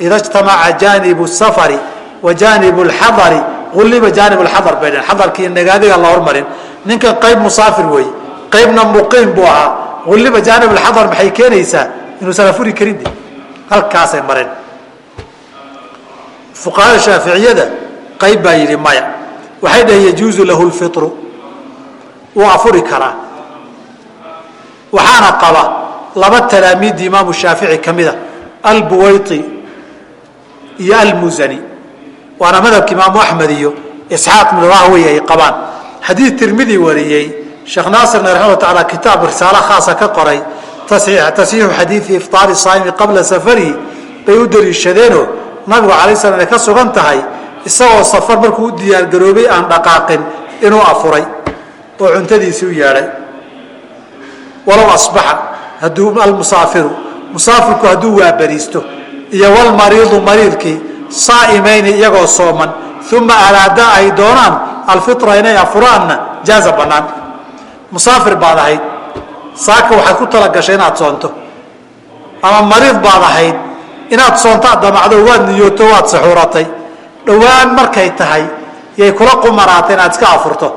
ida jtamaca jaanibu safari wa jaanibu lxadari ulliba jaanib lxadar bay dheen xadarkii nagaadiga la hormarin. Ninkan qayb musaafir weeye qaybna muqiim buu ahaa. Ulliba jaanib lxadar maxay keenaysaa? Inuusan afuri karin halkaasay mareen fuqahada shaaficiyada qayb baa yidhi maya. Waxay dhaheen yajuuzu lahu lfiru wuu afuri karaa. Waxaana qaba laba talaamiidii imaamu shaafici ka mida albuwayti iyo almuzani. Waana madhabka imaamu axmed iyo isxaaq rahwey ay qabaan. Xadiid tirmidi wariyey sheekh naasirna raximah taala kitaab risaalo khaasa ka qoray tasxiixu xadiidi iftaari saa'imi qabla safarihi bay u daliishadeenoo nabigu calay slam ay ka sugan tahay isagoo safar markuu u diyaargaroobay aan dhaqaaqin inuu afuray oo cuntadiisii u yeedhay. Walow asbaxa hadduu almusaafiru musaafirku hadduu waabariisto iyo walmariidu mariidkii saa'imayni iyagoo sooman uma araada ay doonaan alfitra inay afuraanna jaaza bannaan. Musaafir baad ahayd saaka waxaad ku talagashay inaad soonto ama mariid baad ahayd inaad soontaad damacdo waad niyooto waad saxuuratay. Dhowaan markay tahay yay kula qumanaatay inaad iska afurto.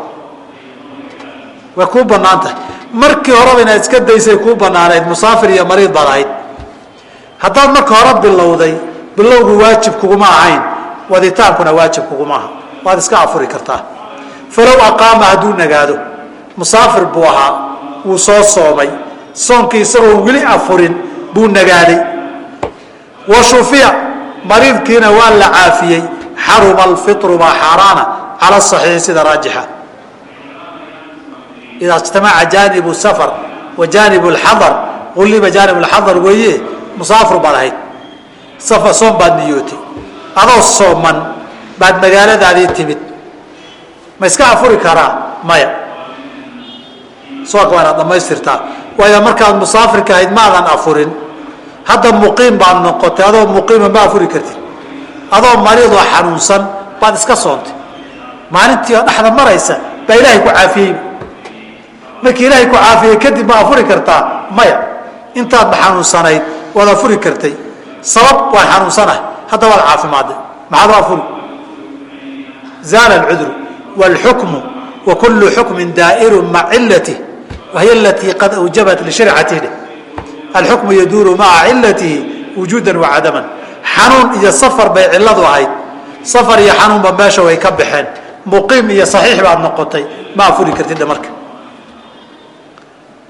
Way kuu bannaan tahay. Markii horeba inaad iska daysay kuu bannaanayd musaafir iyo mariid baad ahayd. Haddaad marka hore bilowday bilowgu waajib kuguma ahayn. Waditaankuna waajib kuguma aha waad iska afuri kartaa. Falow aqaama hadduu nagaado. Musaafir buu ahaa. Wuu soo soomay. Soonkii isagoon weli afurin buu nagaaday wa shufiya mariidkiina waa la caafiyey. Xaruma alfitru baa xaaraana. Cala saxiixi sida raajixa. Idaa ijtamaca jaanibu safar wa jaanibu lxadar ulliba jaanib lxadar weeye musaafir baad ahayd safar soom baad niyootay. Adoo sooman baad magaaladaadii timid. Ma iska afuri karaa? Maya. Soonka waa inaad dhamaystirtaa waayo markaad musaafirka ahayd maadan afurin hadda muqiim baad noqotay adoo muqiima ma afuri kartid. Adoo mariidoo xanuunsan baad iska soontay. Maalintii dhexda maraysa baa ilaahay ku caafiyey. Markii ilaahay ku caafiyey kadib ma afuri kartaa? Maya. Intaadba xanuunsanayd waad afuri kartay. Sabab waan xanuunsanahay. Hadda waad caafimaaday maxaad u afuri? Zaala alcudru wاlxukmu wa kullu xukmin daa'iru maca cilatih wahiy alatii qad awjabat lishircatih dheh alxukmu yaduuru maca cilatihi wujuudan wa xanuun iyo safar bay ciladu ahayd safar iyo xanuunba meesha way ka baxeen muqiim iyo saxiix baad noqotay ma afuri kartidhe marka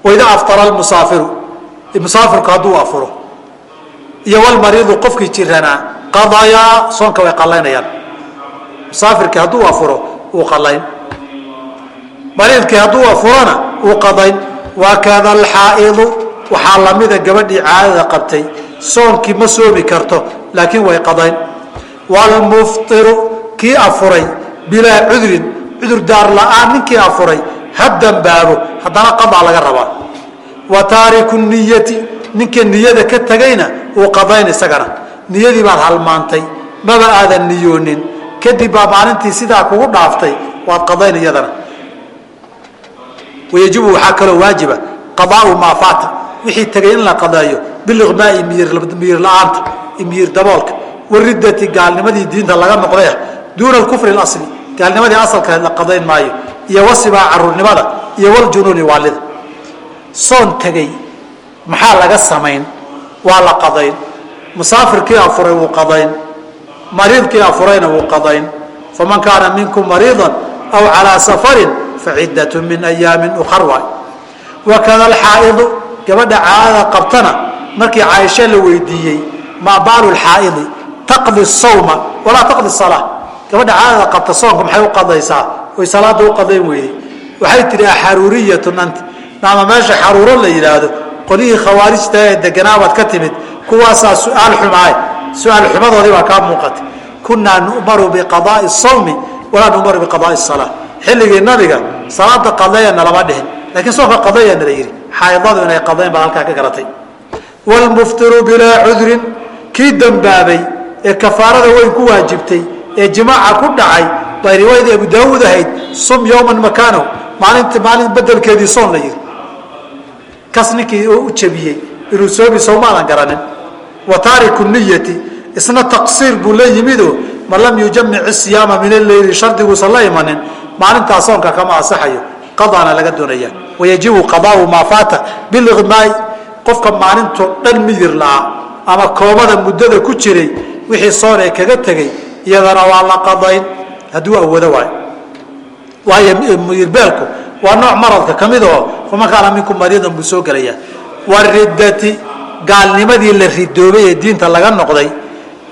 waidaa aftara musaafiru musaafirku hadduu afuro iyo walmariidu qofkii jiranaa qadayaa soonka way qalaynayaan musaafirkii hadduu afuro uu qalayn mariidkii hadduu afurona uu qadayn wakada alxaa'idu waxaa lamida gabadhii caadada qabtay soonkii ma soomi karto laakiin way qadayn. Wlmuftiru kii afuray bilaa cudrin cudur daar la'aan ninkii afuray ha dambaabo haddana qadaa laga rabaa. Wa taariku niyati ninka niyada ka tegayna uu qadayn isagana. Niyadii baad halmaantay maba aadan niyoonin. Kadib baa maalintii sidaa kugu dhaaftay waad qadayn iyadana. Wayajibu waxaa kaloo waajiba qadaau maa faata wixii tegay in la qadeeyo biliqmaai miyir la'aanta miyir daboolka waridati gaalnimadii diinta laga noqday ah duuna alkufri اlasli gaalnimadii asalka la qadayn maayo iyo wasibaa caruurnimada iyo waljunuuni waalida soon tegey maxaa laga samayn? Waa la qadayn. Musaafirkii afuray wuu qadayn. Mariidkii afurayna wuu qadayn. Faman kaana minkum mariidan aw calaa safarin facidatu min ayaamin ukar waay. Wakada alxaa'idu gabadha caadada qabtana markii caaisho la weydiiyey maa baalu lxaa'idi taqdi sawma walaa taqdi salaa gabadha caadada qabta soonka maxay u qadaysaa? Oy salaada u qadayn weyday waxay tihi axaruuriyatun anta naama meesha xaruuro la yidhaahdo qolihii khawaarijta ee deganaabaad ka timid. Kuwaasaa su'aal xumaay su'aal xumadoodii baa kaa muuqatay. Kunaa nu'maru biqadaai sawmi walaa nu'maru biqadaai salaa xilligii nabiga salaada qadeeyana lama dhihin lakiin soonka qadeeyana la yidhi xaaidadu inay qadayn baad halkaa ka garatay. Wlmuftiru bilaa cudrin kii dambaabay ee kafaarada weyn ku waajibtay ee jimaaca ku dhacay bay riwaayadii abu daawuud ahayd sum yowman makaanow maalinta maalin bedelkeedii soon la yidhi. Kas ninkii u jabiyey inuu soomi sowmaadan garanin. Wa taariku niyati. Isna taqsiir buu la yimido man lam yujamic isiyaama min alleyli shardiguusan la imanin. Maalintaa soonka kama asaxayo qadaana laga doonaya. Wayajibu qadaau maa faata. Biliqmaai qofka maalintoo dhan miyir la'aa ama koomada muddada ku jiray wixii soon ee kaga tegey iyadana waa la qadayn. Hadduu awoodo waayo. Waayo miyirbeelku waa nooc maradka ka mid oo faman kaana minkum mariidan buu soo gelayaa waridati gaalnimadii la ridoobay ee diinta laga noqday.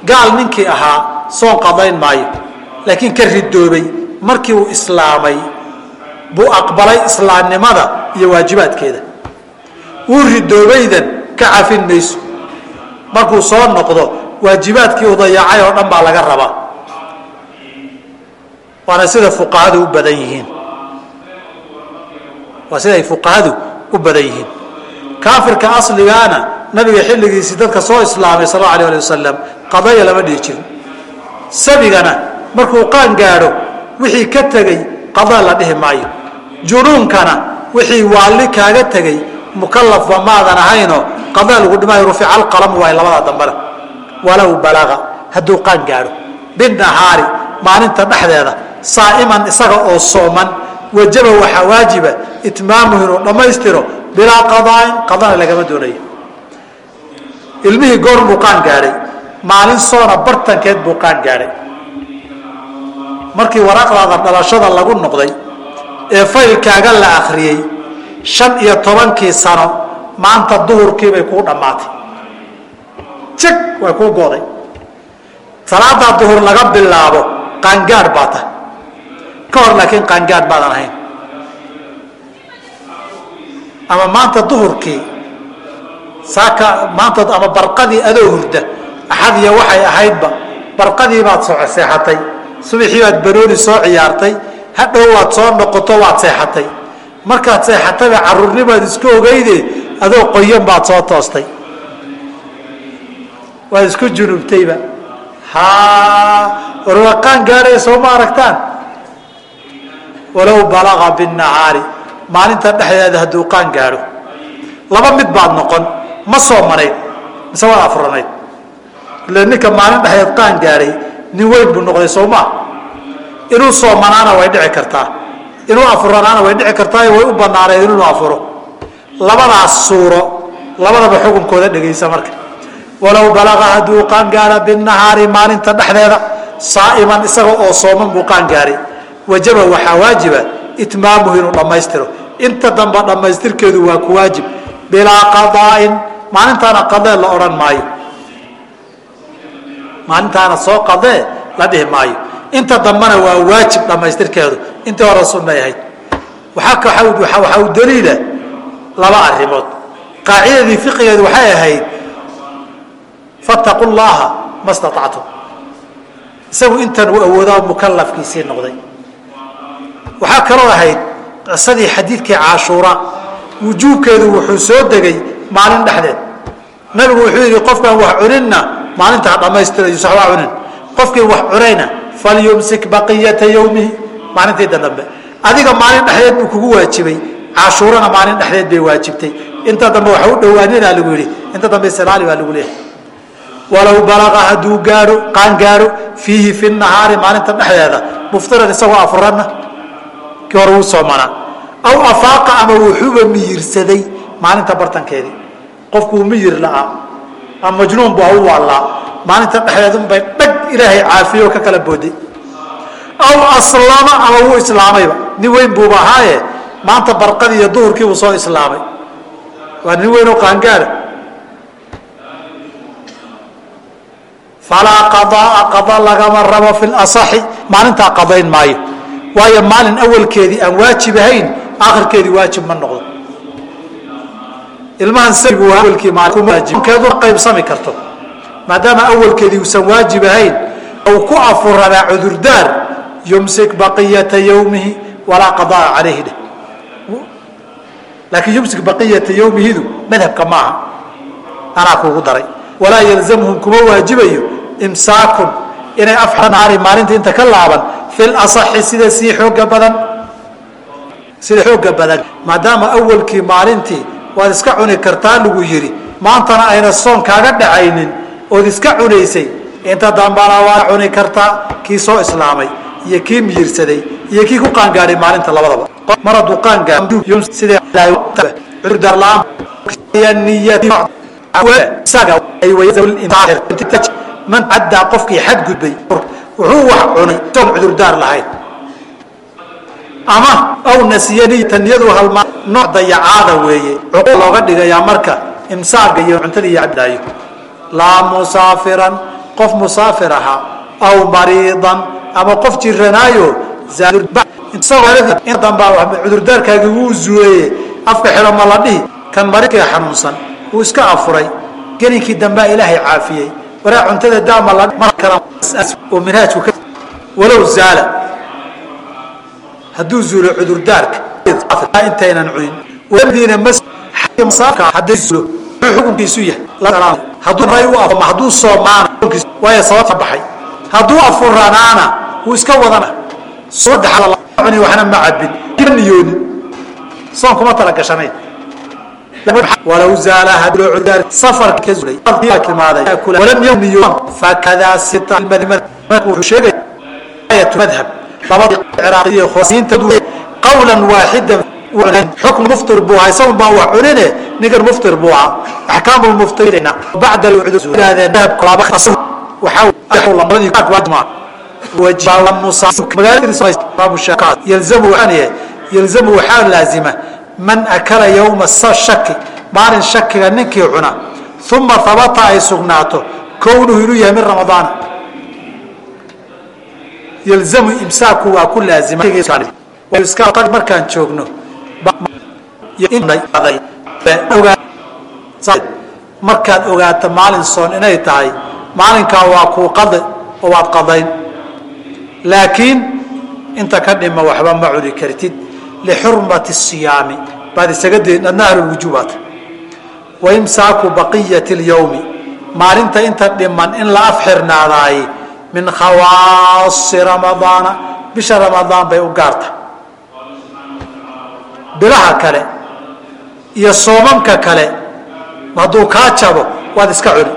Gaal ninkii ahaa soon qadayn maayo. Laakiin ka ridoobay markii uu islaamay buu aqbalay islaamnimada iyo waajibaadkeeda. Wuu ridoobaydan ka cafin mayso. Markuu soo noqdo waajibaadkii u dayacay oo dhan baa laga rabaa. Waana sida fuqahadu u badan yihiin. Waa sida ay fuqahadu u badan yihiin. Kaafirka asligaana nabiga xilligiisii dadka soo islaamay sal allau alay ali wasalam qadaya lama dhihi jirin. Sabigana markuu qaan gaadho wixii ka tegey qada la dhihi maayo junuunkana wixii waalli kaaga tegey mukalafba maadan ahaynoo qada lagu dhimaayo rufica alqalamu waay labada dambena. Walow balaga hadduu qaan gaadho. Binahaari maalinta dhexdeeda saa'iman isaga oo sooman wajaba waxaa waajiba itmaamuhu inuu dhammaystiro bilaa qadaain qadana lagama doonayo. Ilmihii goor buu qaan gaadhay maalin soona bartankeed buu qaan gaadhay markii waraaqdaada dhalashada lagu noqday ee faylkaaga la akhriyey shan iyo tobankii sano maanta duhurkiibay kuu dhammaatay. Jag way kuu go'day salaadaa duhur laga bilaabo qaangaadh baa tahay. Ka hor laakiin qaangaadh baadan ahayn. Ama maanta duhurkii saaka maanta ama barqadii adoo hurda axadiya waxay ahaydba barqadii baad soo seexatay subaxii baad barooni soo ciyaartay hadhow waad soo noqoto waad seexatay. Markaad seexatayba caruurnimaad isku ogeyde adoo qoyan baad soo toostay. Waad isku junubtayba. Warwaqaan gaadhaya soo ma aragtaan? Walow balaga binahaari maalinta dhexdeeda hadduu qaan gaadho laba mid baad noqon ma soomanayd mise waad afuranayd ile ninka maalin dhexdeed qaan gaadhay nin weyn buu noqday soo maa inuu soomanaana way dhici kartaa. Inuu afuranaana way dhici kartaa way u banaanayd inuu afuro. Labadaas suuro labadaba xukunkooda dhegaysa marka. Walow balaga hadduu qaan gaadha binahaari maalinta dhexdeeda saa'iman isaga oo sooman buu qaan gaadhay. Wajaba waxaa waajiba itmaamuhu inuu dhammaystiro. Inta dambe dhammaystirkeedu waa ku waajib. Bilaa qadaa'in maalintaana qadee la odhan maayo. Maalintaana soo qadee la dhihi maayo inta dambena waa waajib dhammaystirkeedu. Intii hore sunnay ahayd. Waxaa u daliila laba arrimood. Qaacidadii fiqigeedu waxay ahayd fattaqu llaha ma staactum isagu intan uu awoodaa mukalafkiisii noqday. Waxaa kaloo ahayd qisadii xadiidkii caashuura wujuubkeedu wuxuu soo degay maalin dhexdeed. Nabigu wuxuu yidhi qofkaan wax cuninna maalintaa dhammaystirayu sax waa cunin. Qofkii wax cunayna falyumsik baqiyata yowmihi maalintii dambe. Adiga maalin dhexdeed buu kugu waajibay. Caashuurana maalin dhexdeed bay waajibtay. Inta dambe waxa u dhowaaninaa lagu yidhi. Inta dambe salaali baa lagu leeyahay. Walow balaqa hadduu gaadho qaan gaadho fiihi fi nahaari maalinta dhexdeeda muftiran isagoo afuranna kii hore wuu soomanaa aw afaaqa ama wuxuuba miyirsaday maalinta bartankeedii. Qofkuu miyir la'aa ama majnuun bu hau waallaa maalinta dhexdeedunbay dhag ilaahay caafiyo ka kala booday aw aslama ama wuu islaamayba nin weyn buuba ahaaye maanta barqadii iyo duhurkii buu soo islaamay. Waa nin weyn oo qaangaada falaa qadaa qada lagama rabo fi lasaxi maalintaa qadayn maayo. Waayo maalin awalkeedii aan waajib ahayn akhirkeedii waajib ma noqdo. Ilmahan waa awalkii qaybsami karto maadaama awalkeedii uusan waajib ahayn ou ku afurabaa cudurdaar yumsik baqiyata yowmihi walaa qadaa calayhi dheh. Laakiin yumsik baqiyata yowmihidu madhabka maaha. Anaa kuugu daray. Walaa yalzamhum kuma waajibayo imsaakun inay afnaari maalinta inta ka laaban fil asaxi sida sii xooga badan. Sida xooga badan. Maadaama awalkii maalintii waad iska cuni kartaa lagu yidhi maantana ayna soon kaaga dhacaynin ood iska cunaysay inta dambana waad cuni kartaa kii soo islaamay iyo kii miyirsaday iyo kii ku qaangaadhay maalinta labadaba. Mar hadduu qaangaman caddaa qofkii xadgudbay wuxuu wax cunay soon cudurdaar lahayn ama aw nasiyaniyata niyadu halmaa nooc dayacaada weeye looga dhigayaa marka imsaaga iyo cuntada iyo cabdaayo laa musaafiran qof musaafir ahaa aw mariidan ama qof jiranaayo dambaa cudurdaarkaagi wuu zuuleye afka xidho ma la dhihi kan mariga xanuunsan wuu iska afuray gelinkii dambaa ilaahay caafiyey waraa cuntada daama oo minhaajku walow zaala. Hadduu zuulo cudurdaarka intaynan cunin hadday zuulo xukunkiisu yahay. Hadduu soomaana waayo sababta baxay. Hadduu afuranaana wuu iska wadana. Cuni waxna ma cabin. Niyoonin? Soon kuma tala gashanayn walow zaala haduu cudurdaar safarka ka zuulay. Timaaday walam yaniyo fakadaa sita. Wuxuu sheegaya madhab. Labada ciraaqiyo khosiinta qawlan waaxidan xukm muftir buu ahaa isagun baa wax cunine ninkan muftir buu ahaa axkaamu lmuftirina bacda yalzamu waxaa laazima man akala yowma shaki maalin shakiga ninkii cuna uma habata ay sugnaato kownuhu inuu yahay min ramadaana yalzamu imsaaku waa ku laazima. Markaan joogno markaad ogaato maalin soon inay tahay maalinkaa waa kuu qada oo waad qadayn. Laakiin inta ka dhima waxba ma cuni kartid. Lixurmati siyaami baad isaga dayn waimsaaku baqiyati اlyowmi maalinta inta dhiman in la afxirnaadaay min khawaasi ramadaana bisha ramadaan bay u gaarta bilaha kale iyo soomamka kale hadduu kaa jabo waad iska cuni.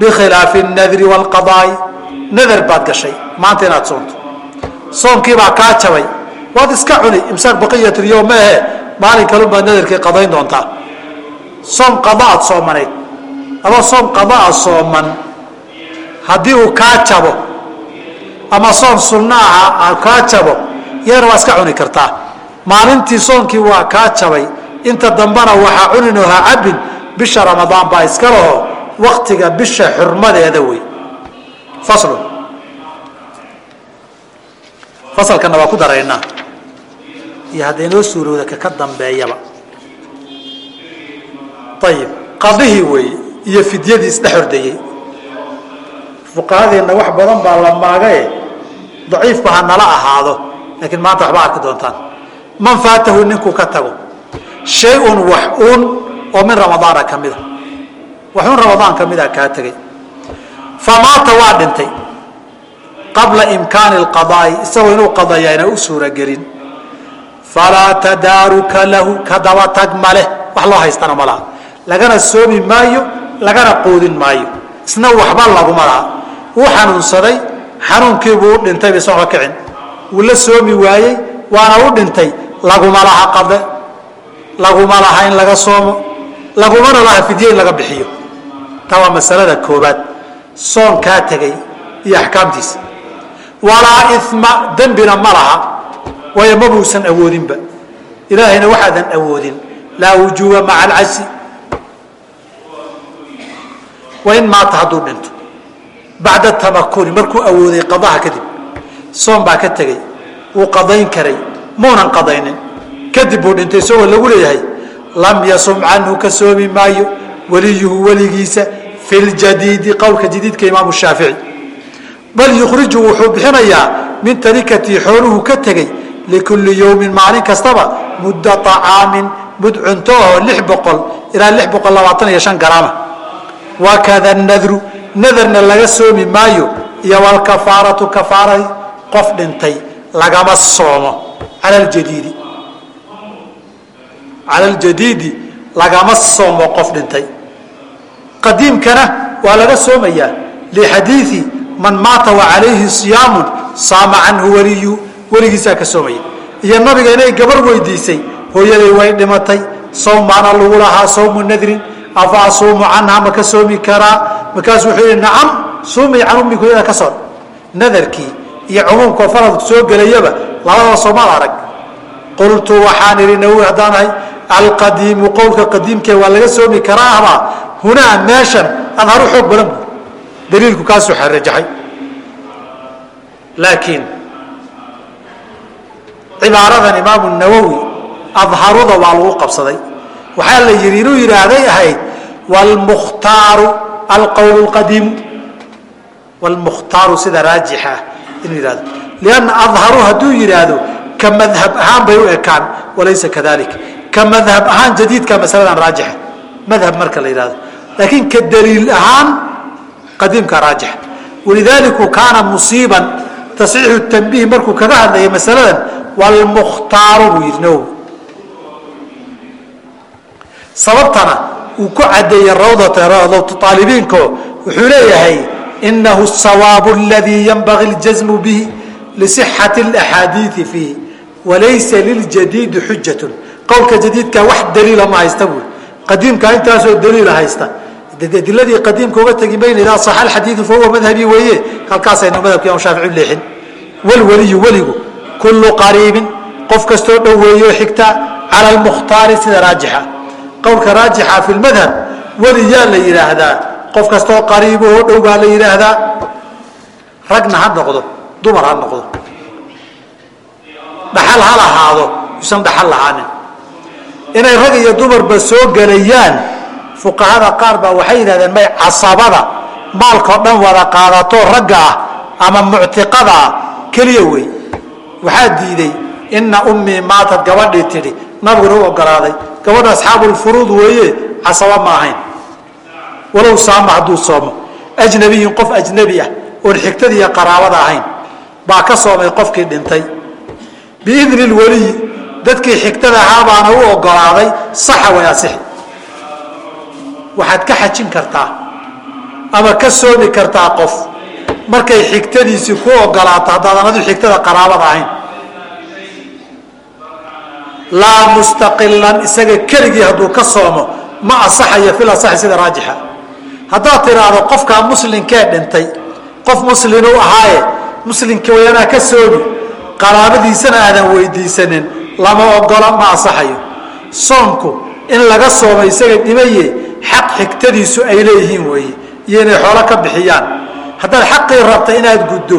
Bikhilaafi nadri wlqadaai nadar baad gashay maanta inaad soonto. Soonkiibaa kaa jabay waad iska cuni imsaak baqiyatyo maehe maalin kalunbaad nadarkii qadayn doontaa. Soom qadaad soomanayd adoo soom qadaa sooman haddii uu kaa jabo ama soon sunna aha kaa jabo iyadana waa iska cuni kartaa maalintii soonkii waa kaa jabay. Inta dambena waxaa cuninoo ha cabin bisha ramadaan baa iska laho waktiga bisha xurmadeeda wey. Faslu. Fasalkana waa ku daraynaa iyo hadday noo suurowda kaka dambeeyaba. Ayib qadihii weeye iyo fidyadii isdhex ordayey. Fuqahadeenna wax badan baa la maagae daciifba ha nala ahaado laakiin maanta waxba arki doontaan man faatahu ka tago. Shay-un wax oo min ramadaana ka mida waxuun ramadaan ka mida kaa tegay famaata waa dhintay. Qabla imkaani alqadaa'i isagoo inuu qadaya ayna u suuragelin falaa tadaaruka lahu ka daba tag maleh wax loo haystana ma laha. Lagana soomi maayo lagana qoodin maayo. Isna waxba laguma laha. Wuu xanuunsaday xanuunkiibuu u dhintay bay soonka kicin. Wuu la soomi waayey waana u dhintay laguma laha qade laguma laha in laga soomo lagumana laha fidye in laga bixiyo. Taa waa masalada koobaad soon kaa tegay iyo axkaamtiisa. Walaa ima dembina ma laha waayo mabuusan awoodinba ilaahayna waxaadan awoodin laa wujuuba maca alcasi wain maata hadduu dhinto. Bacda tamakuni markuu awooday qadaha kadib soon baa ka tegey wuu qadayn karay muunan qadaynin. Kadib buu dhintay isagoo lagu leeyahay lam yasum canhu ka soomi maayo weliyuhu weligiisa fi ljadiidi qowlka jadiidka imaamu shaafici. Bal yukhriju wuxuu bixinayaa min tarikatii xooluhu ka tegey likulli yowmin maalin kastaba mudda acaamin mud cunto oo lix boqol ilaa lix boqol labaatan iyo shan garaama. Wakada nadru nadarna laga soomi maayo iyo walkafaaratu kafaarai qof dhintay lagama soomo cala ljadiidi cala aljadiidi lagama soomo qof dhintay. Qadiimkana waa laga soomayaa lixadiidi man maata wa calayhi siyaamun saama canhu waliyu weligiisaa ka soomaya. Iyo nabiga inay gabar weydiisay hooyaday way dhimatay sawmaana lagu lahaa sawmu nadrin afa asuumu canha ma ka soomi karaa? Markaasu wuxuu yihi nacam suumi can ummika hooyada ka soon nadarkii iyo cumuumkao faradku soo gelayaba labadaba soomaal arag. qultu waxaan idhi nawowi haddaan ahay alqadiimu qowlka qadiimkee waa laga soomi karaa hunaa meeshan adharu xoog badan bu daliilku kaasuu rajaxay laakiin cibaaradan imaamu nawowi adharuda waa lagu qabsaday. Waxaa la yidhi inuu yidhaahday ahayd wlmukhtaaru alqowl qadiimu wlmukhtaaru sida raajixa ah inuu yihahdo lianna adharu hadduu yidhaahdo ka madhab ahaan bay u ekaan walaysa kadalik ka madhab ahaan jadiidka masaladan raajixa madhab marka la yidhahdo laakiin ka daliil ahaan qadiimka raajixa walidaliku kaana musiiban tasxiixu tanbiih markuu kaga hadlayay masaladan wlmukhtaaru buu yidhi nawowi sababtana uu ku cadeeyey rawdatu aalibiinko wuxuu leeyahay inahu sawaabu ladii yanbagi اljazmu bihi lisixati اlaxaadiii fiihi walaysa liljadiidi xujatun qowlka jadiidka wax daliila ma haysta buui qadiimka intaasoo daliila haysta adiladii qadiimka uga tegi mayna idaa saxa alxadiidu fahuwa madhabii weeye halkaasaynu madhabka imam shaafici leexin walweliyu weligu kullu qariibin qof kastoo dhoweeyo xigta cala almukhtaari sida raajixa qowlka raajixa fi lmadhab weli yaa la yidhaahdaa qof kastoo qariibahoo dhow baa la yidhaahdaa ragna ha noqdo dumar ha noqdo. Dhaxal ha lahaado yuusan dhaxal lahaanin. Inay rag iyo dumarba soo gelayaan fuqahada qaar baa waxay yidhahdeen may casabada maalkao dhan wada qaadato ragga ah ama muctiqada ah. Keliya wey. Waxaa diiday ina ummii maatad gabadhii tidhi. Nabiguna u ogolaaday gabadha asxaabulfuruud weeye casaba ma ahayn. Walow saama hadduu soomo. Ajnabiyin qof ajnabi ah oon xigtada iyo qaraabada ahayn baa ka soomay qofkii dhintay. Biidni lweliyi dadkii xigtada ahaa baana u ogolaaday saxa way asixi waxaad ka xajin kartaa ama ka soomi kartaa qof markay xigtadiisii ku ogolaato haddaadan adu xigtada qaraabada ahayn. Laa mustaqilan isaga keligii hadduu ka soomo ma asaxayo fil asaxi sida raajixa. Haddaad tiraahdo qofkaa muslinkee dhintay qof muslin u ahaaye muslimkii wayanaa ka soomi qaraabadiisana aadan weydiisanin lama ogola ma asaxayo soomku in laga soomo isaga dhimaye xaq xigtadiisu ay leeyihiin weeye iyo inay xoolo ka bixiyaan. Haddaad xaqii rabta inaad guddo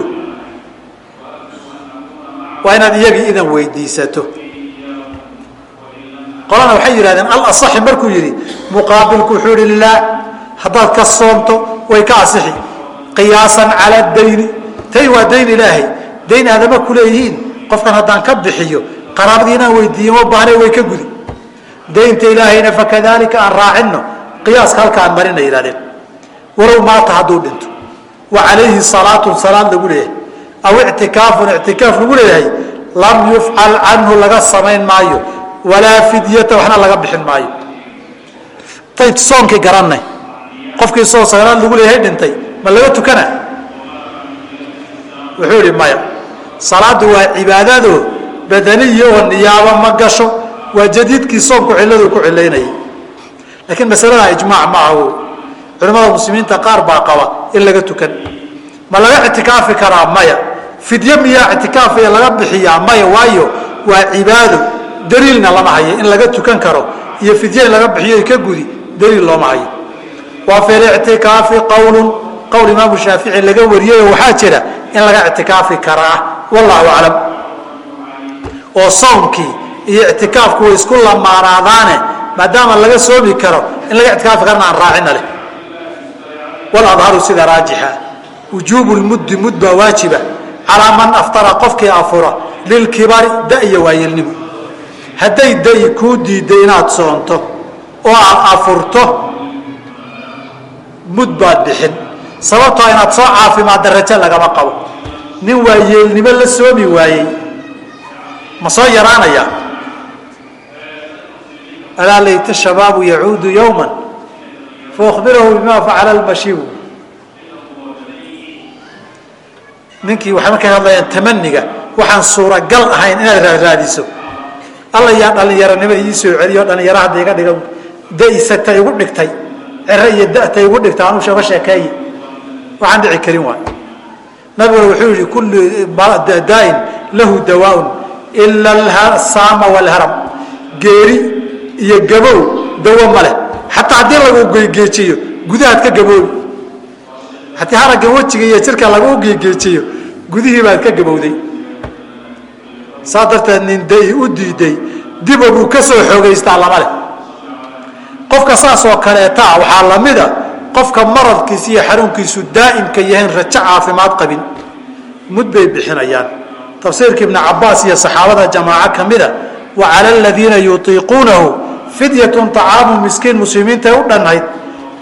waa inaad iyagii idan weydiisato. Qolana waxay yidhahdeen alasaxi markuu yidhi muqaabilku wuxuu yihi laa haddaad ka soomto way ka asixi qiyaasan cala dayni tay waa dayn ilaahay. Dayn aadama kuleeyihiin qofkan haddaan ka bixiyo qaraabadii inaan weydiiyo ma baahne way ka gudi. Daynta ilaahayna fakadalika aan raacino. Qiyaaska halka aan marina yidhahdeen. Walow maata hadduu dhinto. Wa calayhi salaatun salaad lagu leeyahay. Aw ictikaafun ictikaaf lagu leeyahay. Lam yufcal canhu laga samayn maayo. Walaa fidyata waxna laga bixin maayo. Tay soonkii garanay qofkii soo salaad lagu leeyahay dhintay. Ma laga tukana wuxuu ihi maya salaadu waa cibaadado badaniya oo niyaabo ma gasho waa jadiidkii soomku ciladu ku cilaynayay laakiin masalada ijmaac ma aha culimmada muslimiinta qaar baa qaba in laga tukan. Ma laga ictikaafi karaa maya fidye miyaa ictikaafiya laga bixiyaa maya waayo waa cibaado daliilna lama hayo. In laga tukan karo iyo fidye in laga bixiyo ka gudi daliil looma hayo. Waa fi lictikaafi qowlun qowl imaamu shaafici laga wariyay waxaa jira in laga ictikaafi karaa wallahu aclam. Oo soonkii iyo ictikaafku way isku lamaanaadaane maadaama laga soomi karo in laga ictikaafi karana aan raacina leh. Waladharu sida raajixa wujuubu lmuddi mud baa waajiba calaa man aftara qofkii afura lilkibari da waayelnimo. Hadday dayi kuu diiday inaad soonto oo aad afurto mud baad bixin sababtoo inaad soo caafimaadda rajo lagama qabo. Nin waa yeelnimo la soomi waayey. Ma soo yaraanaya? Alaa layta shabaabu yacuudu yowma faukbirahu bima facala lmashibu ninkii waxay markay hadlayaan tamaniga waxaan suuragal ahayn inaad raadraadiso alla yaa dhalinyaronimo ii soo celiyo dhalinyaro hadda iga dhiga. Daisata igu dhigtay. Cere iyo data igu dhigtay. Anuu shaba sheekeeye waxaan dhici karin waay. Nabiguna wuxuu yihi kullu daain lahu dawaaun ila saama walharam. Geeri iyo gabow dawo ma leh. Xataa haddii lagu geegeejiyo gudahaad ka gaboobi haddii haragga wejiga iyo jirka lagu geegeejiyo gudihii baad ka gabowday. Saa darteed nin day u diiday diba buu ka soo xoogaystaa lama leh. Qofka saas oo kaleetaa waxaa lamida qofka maradkiisa iyo xanuunkiisu daa'imka yahayn rajo caafimaad qabin. Mud bay bixinayaan. Tafsiirka ibni cabaas iyo saxaabada jamaaco ka mida wa cala aladiina yutiiquunahu fidyatun طacaamu miskiin muslimiintay u dhannayd.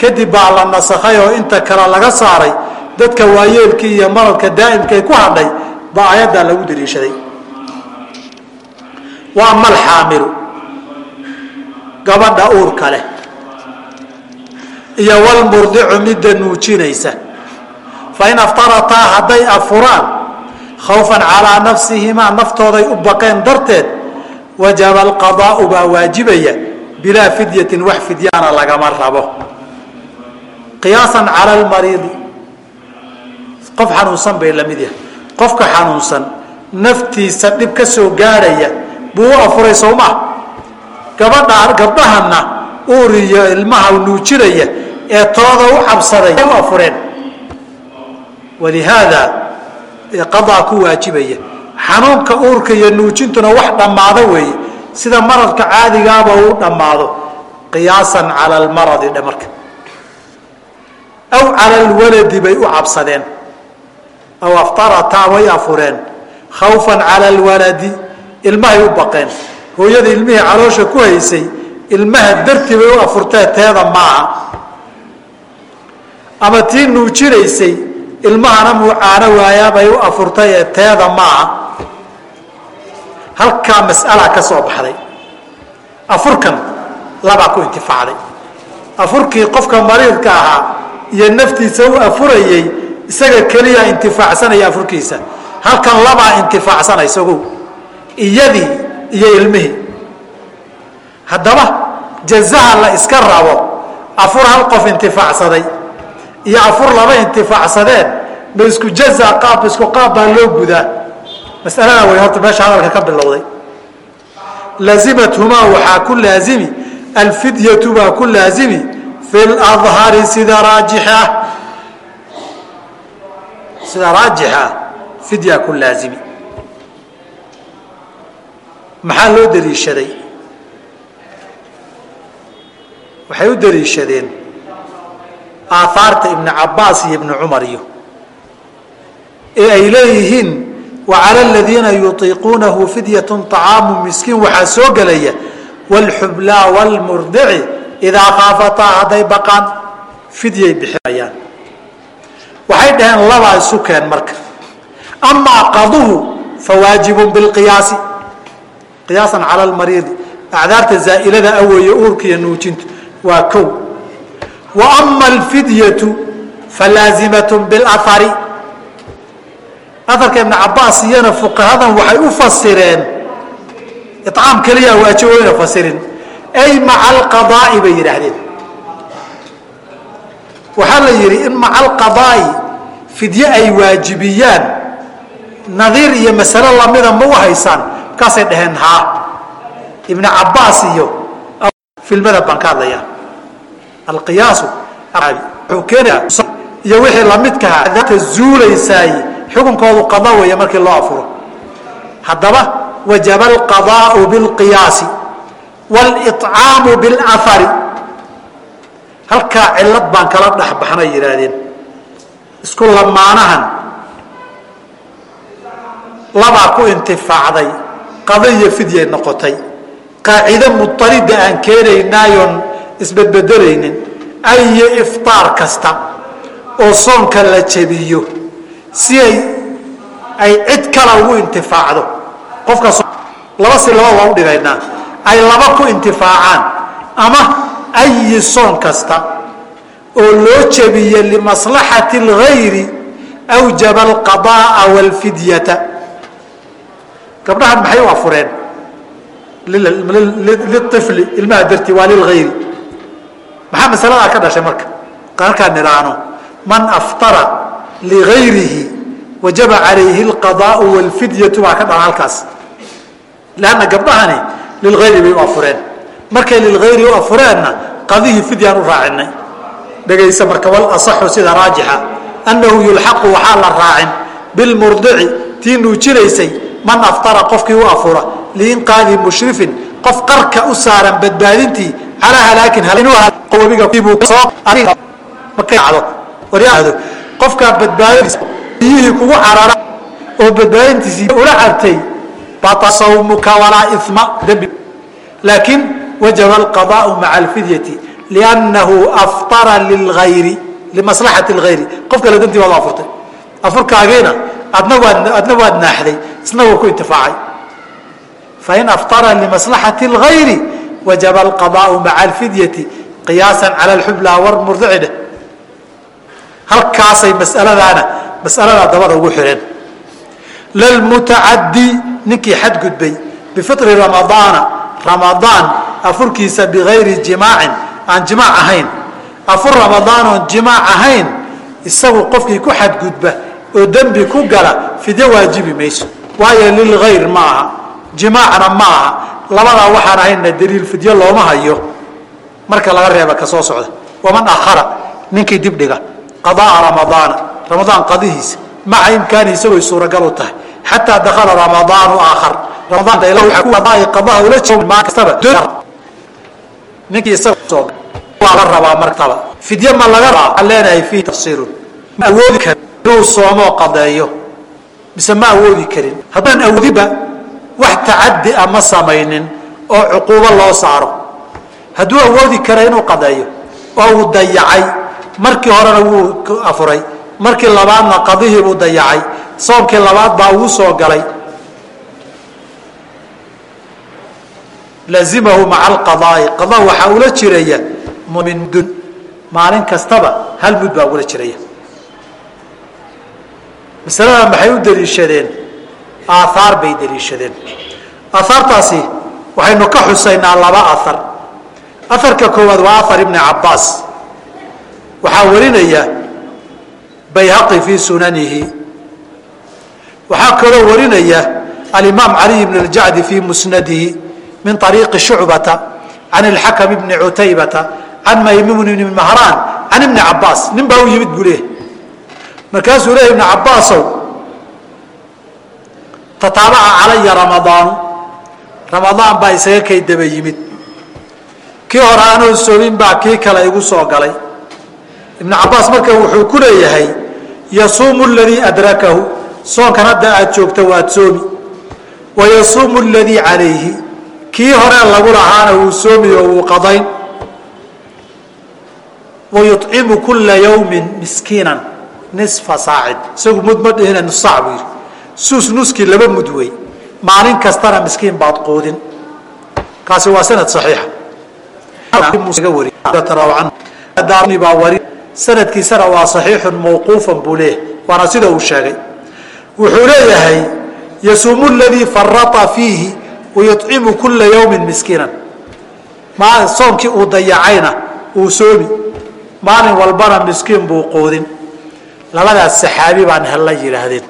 Kadib baa la nasakhay oo inta kale laga saaray dadka waayeelkii iyo maradka daa'imkay ku hadhay baa ayaddaa lagu daliishaday wa ama alxaamilu gabadha uurka leh iyo walmurdicu midda nuujinaysa. Fain aftarataa hadday afuraan khawfan calaa nafsihimaa naftooday u baqeen darteed wajaba alqadaau baa waajibaya bilaa fidyatin wax fidyaana lagama rabo. Qiyaasan cala almariidi qof xanuunsan bay la mid yahay. Qofka xanuunsan naftiisa dhib ka soo gaadhaya buu u afuray sowmaa gabadha gabdhahanna uur iyo ilmaha nuujinaya ee tooda u cabsaday. U afureen walihaada qadaa ku waajibaya. Xanuunka uurka iyo nuujintuna wax dhammaado weeye. Sida maradka caadigaaba uu dhammaado. Qiyaasan cala almaradi dhamarka aw cala alwaladi bay u cabsadeen. Aw aftarataa way afureen. Khawfan cala alwaladi ilmahay u baqeen. Hooyada ilmihii caloosha ku haysay ilmaha dartii bay u afurtee teeda maaha ama tii nuujinaysay ilmahana muucaano waayaabay u afurtay ee teeda maaha. Halkaa mas'ala ka soo baxday. Afurkan labaa ku intifaacday afurkii qofka mariidka ahaa iyo naftiisa u afurayey isaga keliya intifaacsanaya afurkiisa. Halkan labaa intifaacsanaysa ogow. Iyadii iyo ilmihii. Haddaba jazaha la iska rabo afur hal qof intifaacsaday iyo afur laba intifaacsadeen ma isku jaza qaab isku qaab baa loo gudaa. Masalada way horta meesha hadalka ka bilowday. Laazimathumaa waxaa ku laazimi alfidyatu baa ku laazimi fi ladhari sida raajixah sida raajixa fidyaa ku laazimi. Maxaa loo daliishaday? Waxay u daliishadeen aaaarta ibn cabaas iyo ibn cumar iyo. Ee ay leeyihiin wacala ladiina yuiiquunahu fidyatun acaamu miskiin waxaa soo gelaya wlxublaa wlmurdici idaa faafataa hadday baqaan fidyay bixinayaan. Waxay dhaheen labaa isu keen marka amaa qaduhu fawaajibun bilqiyaasi qiyaasan cala lmariidi acdaarta zaailada aweye uurka iyo nuujinta waa o wa ama alfidyatu falaazimatun bilahari aharka ibnu cabaas iyana fuqahadan waxay u fasireen icaam keliya waajibo wayna fasirin ay maca alqadaa'i bay yidhaahdeen waxaa la yidhi in maca alqadaa'i fidye ay waajibiyaan nadiir iyo masalo lamida ma u haysaan markaasay dhaheen haa ibnu cabaas iyo filmada baan ka hadlayaa alqiyaasu wuxuu keenayaa iyo wixii lamidkaha ah. ta zuulaysaay xukunkoodu qada weeye markii loo afuro. Haddaba wajaba alqadaau bilqiyaasi wاlcaamu biاlahari halkaa cilad baan kala dhexbaxnay yidhaahdeen. Isku lamaanahan. Labaa ku intifaacday qado iyo fidyay noqotay. Qaacido mutarida ah aan keenaynaayoon isbedbedelaynin. Aye iftaar kasta oo soonka la jebiyo si ay ay cid kale ugu intifaacdo. Qofkalaba si laba waan udhigaynaa ay laba ku intifaacaan ama ayi soon kasta oo loo jebiye limaslaxati اlgayri awjaba alqadaa'a wاlfidyata gabdhahan maxay u afureen? Liifli ilmaha dartii waa lilgayri maxaa masaladaa ka dhashay marka? Markaan nidhaahno man aftara ligayrihi wajaba calayhi alqadaau walfidyatu baa ka dhalan halkaas. Lanna gabdhahani lilgayri bay u afureen. Markay lilgayri u afureenna qadihii fidyaan u raacinay. Dhegaysa marka walasaxu sida raajixa annahu yulxaqu waxaa la raacin bilmurdici tii nuujinaysay man aftara qofkii u afura liinqaadi mushrifin qof qarka u saaran badbaadintii qofkaa badbaadadiisa biyihii kugu carara oo badbaadintiisii ula cabtay bata sawmuka walaa ima dembi laakiin wajaba alqadaau maca alfidyati liannahu aftara lilgayri limaslaxati lgayri qof kale dantii waad afurtay afurkaagiina adna waad naaxday isna ku intifaacay. Fain aftara limaslaxati اlgayri wajaba alqadaau maca alfidyati qiyaasan cala alxubla war murdici dheh halkaasay masaladaana masaladaa dabada ugu xireen lalmutacaddi ninkii xadgudbay bifiri ramadaana ramadaan afurkiisa bigayri jimaacin aan jimaac ahayn. Afur ramadaan oon jimaac ahayn isagu qofkii ku xadgudba oo dembi ku gala fidyo waajibi mayso. Waayo lilgayr ma aha jimaacna ma aha labadaa waxaan ahaynna daliil fidyo looma hayo. Marka laga reeba ka soo socda. Waman akhara ninkii dibdhiga. Qadaa ramadaana ramadaan qadihiisa maca imkaani isagoy suuragal u tahay. Xataa dakala ramadaanu aakhar. Ramadaanqadaha ula kastaba. Ninkii isaga waa la rabaa martaba. Fidye ma laga leenahay fiihi tafsiirun. Ma awoodi karin. Inuu soomoo qadeeyo. Mise ma awoodi karin. Haddaan awoodiba wax tacadi a ma samaynin oo cuquubo loo saaro. Hadduu awoodi kara inuu qadeeyo oo uu dayacay markii horena wuu afuray markii labaadna qadihii buu dayacay soomkii labaad baa ugu soo galay. Lazimahu maca alqadaai qada waxaa ula jiraya mumindun maalin kastaba hal mud baa ugula jiraya masalada maxay u daliishadeen aaaar bay daliishadeen aahaartaasi waxaynu ka xusaynaa laba ahar aharka koowaad waa ahar ibni cabaas waxaa warinaya bayhaqi fii sunanihi. Waxaa kaloo warinaya alimaam caliy bn اljacdi fii musnadihi min ariiqi shucbata can اlxakm bni cutaybata can maymuun bni mahraan can ibni cabaas nin baa u yimid buu leeyahy markaasuu leeya ibni cabaasow tataabaca calaya ramadaanu ramadaan baa isaga kay daba yimid. Kii hore anoo soomin baa kii kale igu soo galay. Ibnu cabaas marka wuxuu ku leeyahay yasuumu ladii adrakahu. Soonkan hadda aad joogta waad soomi. Wa yasuumu ladii calayhi. Kii hore lagu lahaana wuu soomi oo wuu qadayn. Wa yucimu kula yawmin miskiinan. Nisfa saacid. Isagu mud ma dhihina nusaac buu yidhi suus nuskii laba mud wey maalin kastana miskiin baad quudin kaasi waa sanad wari sanadkiisana waa saxiixun mawquufan buu leeyahay waana sida uu sheegay. Wuxuu leeyahay yasuumu ladii farata fiihi wayucimu kula yawmin miskiinan. Soonkii uu dayacayna uu soomi. Maalin walbana miskiin buu quudin labadaas saxaabi baan hella yidhaahdeen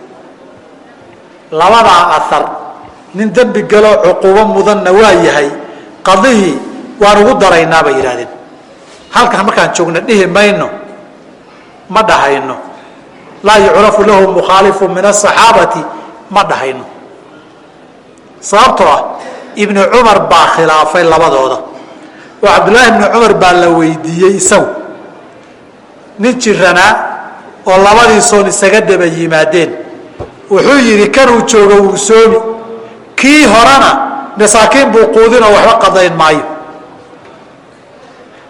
labadaa ahar nin dembi galoo cuquubo mudanna waa yahay qadihii waan ugu daraynaa bay yidhahdeen halkan markaan joogna dhihi mayno ma dhahayno. Laa yucrafu lahu mukhaalifu min asaxaabati ma dhahayno. Sababtoo ah ibnu cumar baa khilaafay labadooda. Oo cabdullaahi ibnu cumar baa la weydiiyey isagu. Nin jiranaa oo labadii soon isaga daba yimaadeen wuxuu yidhi kanuu joogo wuu soomi. Kii horena masaakiin buu quudinoo waxba qadayn maayo.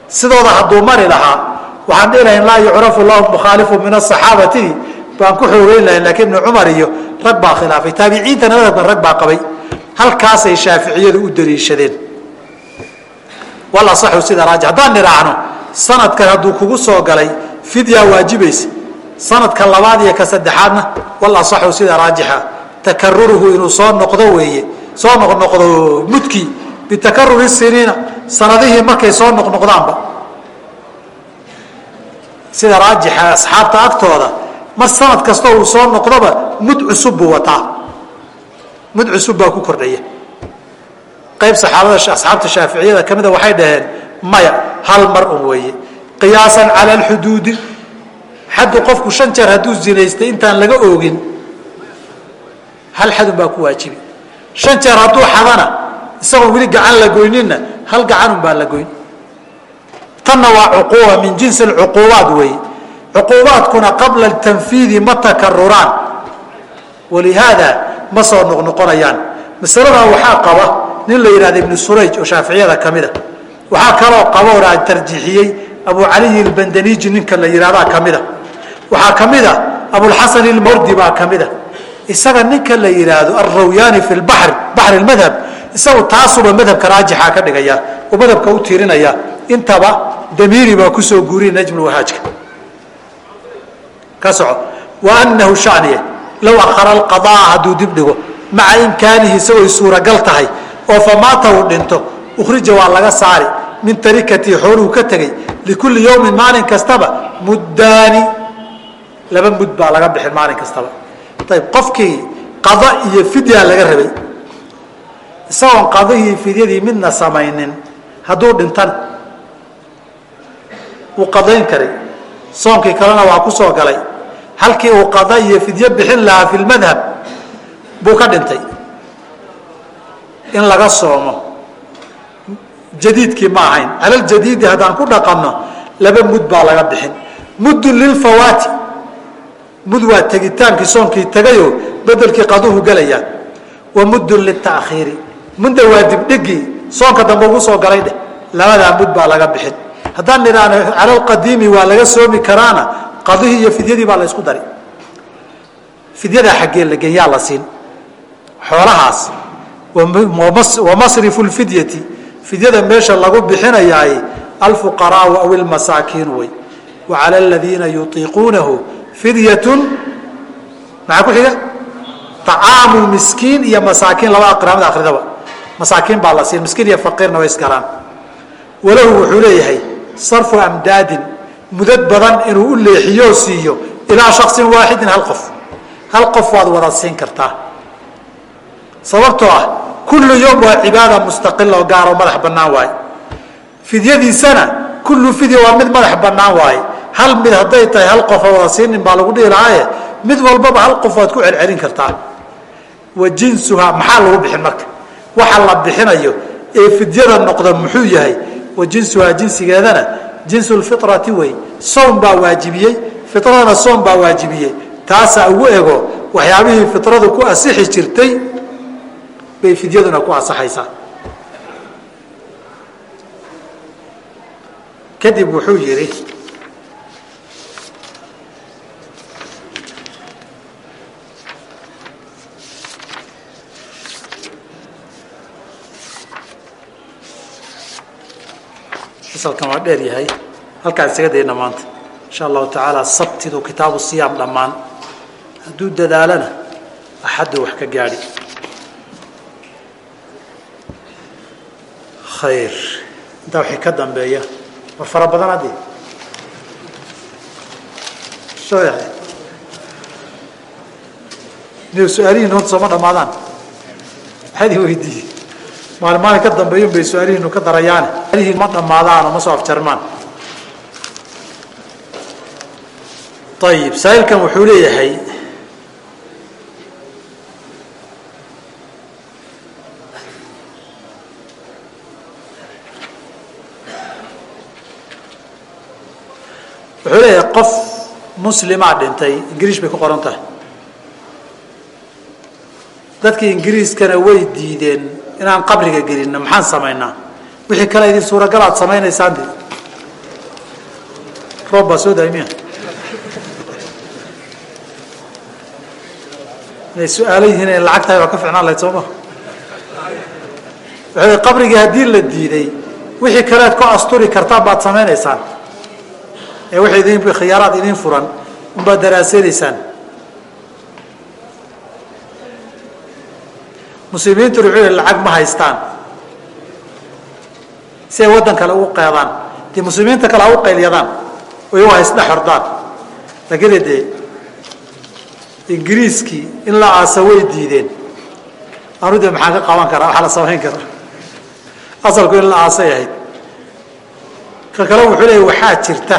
Sidooda hadduu mari lahaa waxaan dhihi lahayn laa yucrafu lahu mukhaalifu min asaxaabati baan ku xoogeyn lahayn laakiin ibnu cumar iyo rag baa khilaafay. Taabiciintana madhabkan rag baa qabay. Halkaasay shaaficiyadu u daliishadeen wal asaxu sida raaji haddaan nidhaahno sanadkan hadduu kugu soo galay fidyaa waajibaysa sanadka labaad iyo ka saddexaadna wal asaxu sida raajixa takaruruhu inuu soo noqdo weeye soo noqnoqdo mudkii bitakaruri siniina sanadihii markay soo noqnoqdaanba. Sida raajixa asxaabta agtooda mar sanad kastoo uu soo noqdoba mud cusub buu wataa. Mud cusub baa ku kordhaya. Qayb saxaabada asxaabta shaaficiyada ka mida waxay dhaheen maya hal mar un weeye. Qiyaasan cala alxuduudi xaddu qofku shan jeer hadduu zinaystay intaan laga oogin hal xadun baa ku waajibi shan jeer hadduu xadana isagoon weli gacan la goyninna hal gacanun baa la goyn. Tanna waa cuquuba min jinsi alcuquubaat weeye. Cuquubaadkuna qabla tanfiidi ma takaruraan. Walihaada ma soo noqnoqonayaan. Masaladaa waxaa qaba nin la yidhahda ibnu surayj oo shaaficiyada ka mida waxaa kaloo qaba oraa tarjiixiyey abu caliyi albandaniiji ninka la yidhahdaa ka mida waxaa ka mid a abulxasan ilmordi baa ka mida isaga ninka la yidhaahdo alrawyaani fi lbaxri baxri lmadhab isagu taasuba madhabka raajixa ka dhigaya oo madhabka u tiirinaya intaba damiiri baa ku soo guuriya najmulwahaajka ka soco. Wa shaniye low akhara alqadaa hadduu dib dhigo maca imkaanihi isagooy suuragal tahay oo famaata uu dhinto ukhrija waa laga saari min tarikatii xooluhu ka tegey likulli yowmin maalin kastaba muddaani laba mud baa laga bixin maalin kastaba. Ayb qofkii qada iyo fidyaa laga rabay isagoon qadihii fidyadii midna samaynin hadduu dhintana wuu qadayn karay soonkii kalena waa ku soo galay halkii uu qada iyo fidyo bixin lahaa fi lmadhab buu ka dhintay. In laga soomo jadiidkii ma ahayn calaljadiidi haddaan ku dhaqanno laba mud baa laga bixin. Muddun lilfawaati mud waa tegitaankii soonkii tegayoo bedelkii qaduhu gelayaa wa muddun liltakhiiri mudda waa dibdhigii soonka dambe ugu soo galay dheh labadaa mud baa laga bixin. Haddaan nidhaahno cala alqadiimi waa laga soomi karaana qadihii iyo fidyadii baa la ysku dari. Fidyadaa xaggee la genyaa la siin. Xoolahaas wamasrifu lfidyati fidyada meesha lagu bixinayaay alfuqaraau aw ilmasaakiin wey. Wa cala aladiina yutiiquunahu fidyatun maxaa ku xiga? Acaamu miskiin iyo masaakiin labada qiraamada akridaba masaakiin baa la siin miskiin iyo faqiirna way isgalaan. Walahu wuxuu leeyahay sarfu amdaadin mudad badan inuu u leexiyoo siiyo ilaa shaksin waaxidin hal qof. Hal qof waad wada siin kartaa. Sababtoo ah kullu yowm waa cibaada mustaqila oo gaaroo madax bannaan waaye. Fidyadiisana kullu fidya waa mid madax bannaan waaye hal mid hadday tahay hal qofa wada siinin baa lagu dhihi lahaaye mid walbaba hal qof waad ku celcelin kartaa. Wa jinsuhaa maxaa lagu bixin marka? Waxa la bixinayo ee fidyada noqda muxuu yahay? Wa jinsuhaa jinsigeedana jinsu lfitrati wey. Soom baa waajibiyey firadana soom baa waajibiyey. Taasaa ugu ego waxyaabihii fitradu ku asixi jirtay bay fidyaduna ku asaxaysaa kadib wuxuu yidhi asalkan waa dheer yahay. Halkaan isaga dayna maanta. Insha allahu tacaala sabtidu kitaabu siyaam dhammaan. Hadduu dadaalana axaddu wax ka gaadhi khayr. Intaa wixii ka dambeeya. War fara badan haddii. Ni su'aalihiin horta sooma dhamaadaan maxaad i weydiiyey maalin maalin ka dambeeyun bay su'aalihiinu ka darayaane alihiin ma dhammaadaano ma soo afjarmaan. Ayib saa'ilkan wuxuu leeyahay wuxuu leeyahay qof muslimaa dhintay ingiriish bay ku qoran tahay. Dadkii ingiriiskana way diideen inaan qabriga gelinno maxaan samaynaa? Wixii kale idin suuragal aad samaynaysaan de roob baa soo daay miya. Inay su'aalo yihiin ay lacag tahay waa ka ficnaan lahayd soo ma. Wuxuu qabrigii haddii la diiday wixii kaleed ku asturi kartaan baad samaynaysaan. Ee wixii idin khiyaaraad idin furan unbaad daraasanaysaan muslimiintu yihi lacag ma haystaan. Si ay waddan kale ugu qeedaan dee muslimiinta kale ha u qaylyadaan oo ha isdhex hordaan laakiin dee ingiriiskii in la aasa way diideen. Anu de maxaan ka qaban karaa waxaa la samayn karaa asalku in la aasay ahayd. Ka kale wuxuu leeya waxaa jirta